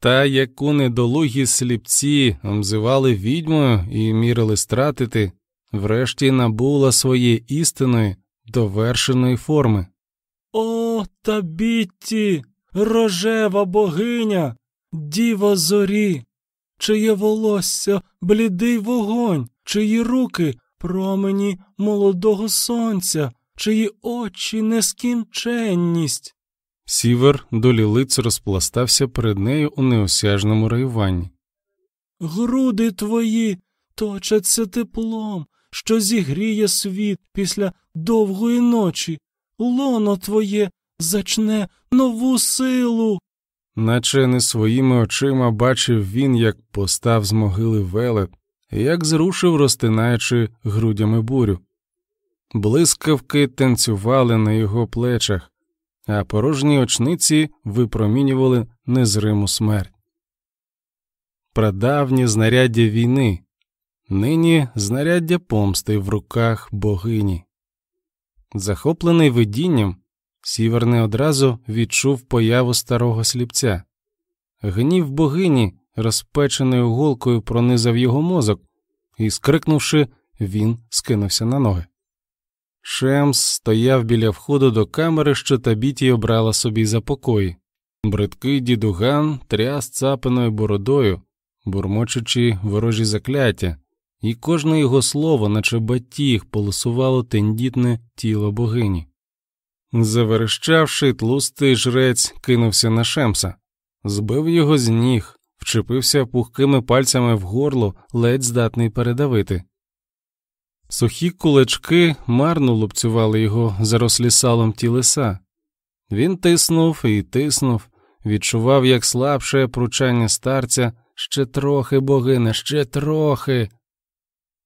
Та яку недолугі сліпці обзивали відьмою і мірили стратити, врешті набула своєї істинної довершеної форми. О, табітті, рожева богиня, діва зорі, чиє волосся, блідий вогонь, чиї руки промені молодого сонця, чиї очі нескінченність. Сівер долілиць розпластався перед нею у неосяжному раюванні. Груди твої точаться теплом, що зігріє світ після довгої ночі, лоно твоє зачне нову силу. Наче не своїми очима бачив він, як постав з могили велет, як зрушив, розтинаючи грудями бурю. Блискавки танцювали на його плечах, а порожні очниці випромінювали незриму смерть. Прадавнє знаряддя війни, нині знаряддя помсти в руках богині. Захоплений видінням, Сівер не одразу відчув появу старого сліпця. Гнів богині, розпеченою голкою, пронизав його мозок, і, скрикнувши, він скинувся на ноги. Шемс стояв біля входу до камери, що Табіті обрала собі за покої. Бридкий дідуган тряс цапиною бородою, бурмочучи ворожі закляття, і кожне його слово, наче батіг, полосувало тендітне тіло богині. Заверещавши, тлустий жрець кинувся на Шемса, збив його з ніг, вчепився пухкими пальцями в горло, ледь здатний передавити. Сухі кулачки марно лупцювали його зарослі салом тілеса. Він тиснув і тиснув, відчував, як слабше пручання старця ще трохи богине, ще трохи.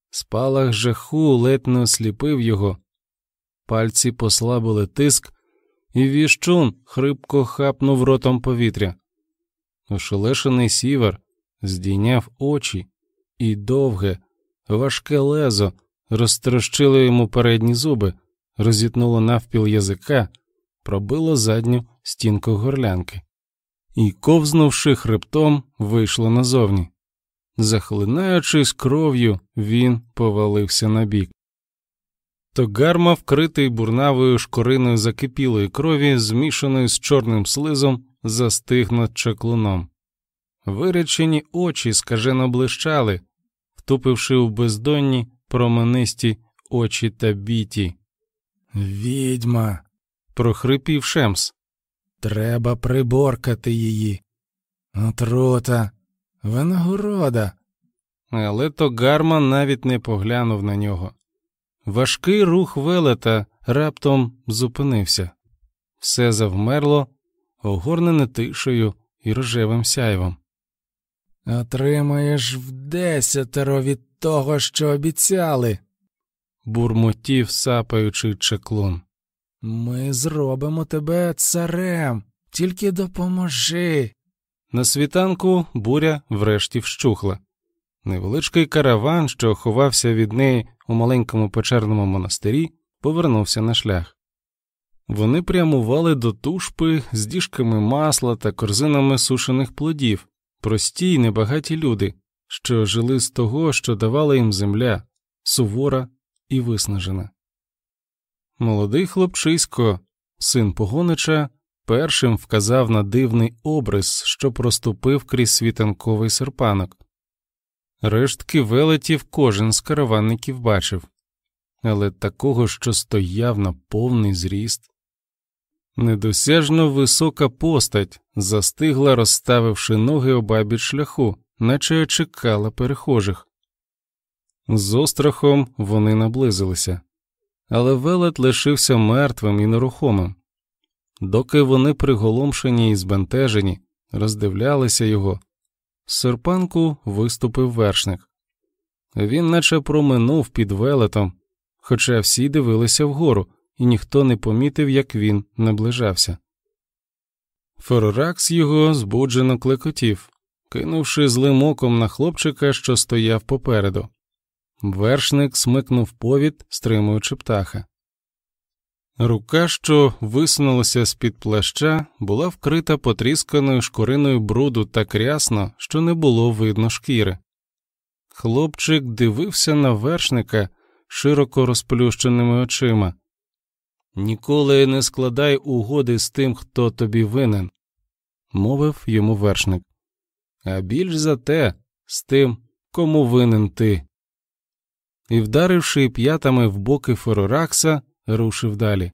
Спалах жаху ледь не осліпив його, пальці послабили тиск, і віщун хрипко хапнув ротом повітря. Ошелешений сівер здійняв очі, і довге, важке лезо розтрощило йому передні зуби, розітнуло навпіл язика, пробило задню стінку горлянки, і, ковзнувши хребтом, вийшло назовні. Захлинаючись кров'ю, він повалився на бік. Тогарма, вкритий бурнавою шкориною закипілої крові, змішаною з чорним слизом, застиг над чаклуном. Виречені очі скажено блищали, втупивши у бездонні променисті очі та біті. Відьма, прохрипів Шемс. Треба приборкати її. Отрута, винагорода. Але то Гарман навіть не поглянув на нього. Важкий рух велета раптом зупинився. Все завмерло, огорнене тишею і рожевим сяйвом. Отримаєш вдесятеро від того, що обіцяли, бурмотів, сапаючи чеклун. Ми зробимо тебе царем, тільки допоможи. На світанку буря врешті вщухла. Невеличкий караван, що ховався від неї у маленькому печерному монастирі, повернувся на шлях. Вони прямували до тушпи з діжками масла та корзинами сушених плодів, прості й небагаті люди, що жили з того, що давала їм земля, сувора і виснажена. Молодий хлопчисько, син погонича, першим вказав на дивний обрис, що проступив крізь світанковий серпанок. Рештки велетів кожен з караванників бачив, але такого, що стояв на повний зріст. Недосяжно висока постать застигла, розставивши ноги обабіч шляху, наче чекала перехожих. З острахом вони наблизилися, але велет лишився мертвим і нерухомим. Доки вони приголомшені і збентежені, роздивлялися його, з серпанку виступив вершник. Він наче проминув під велетом, хоча всі дивилися вгору, і ніхто не помітив, як він наближався. Фероракс його збуджено клекотів, кинувши злим оком на хлопчика, що стояв попереду. Вершник смикнув повід, стримуючи птаха. Рука, що висунулася з під плаща, була вкрита потрісканою шкуриною бруду так рясно, що не було видно шкіри. Хлопчик дивився на вершника широко розплющеними очима. Ніколи не складай угоди з тим, хто тобі винен, мовив йому вершник. А більш за те, з тим, кому винен ти. І, вдаривши п'ятами в боки Фероракса, рушив далі.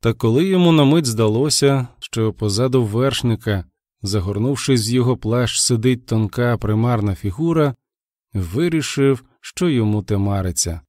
Та коли йому на мить здалося, що позаду вершника, загорнувшись в його плащ, сидить тонка примарна фігура, вирішив, що йому те мариться.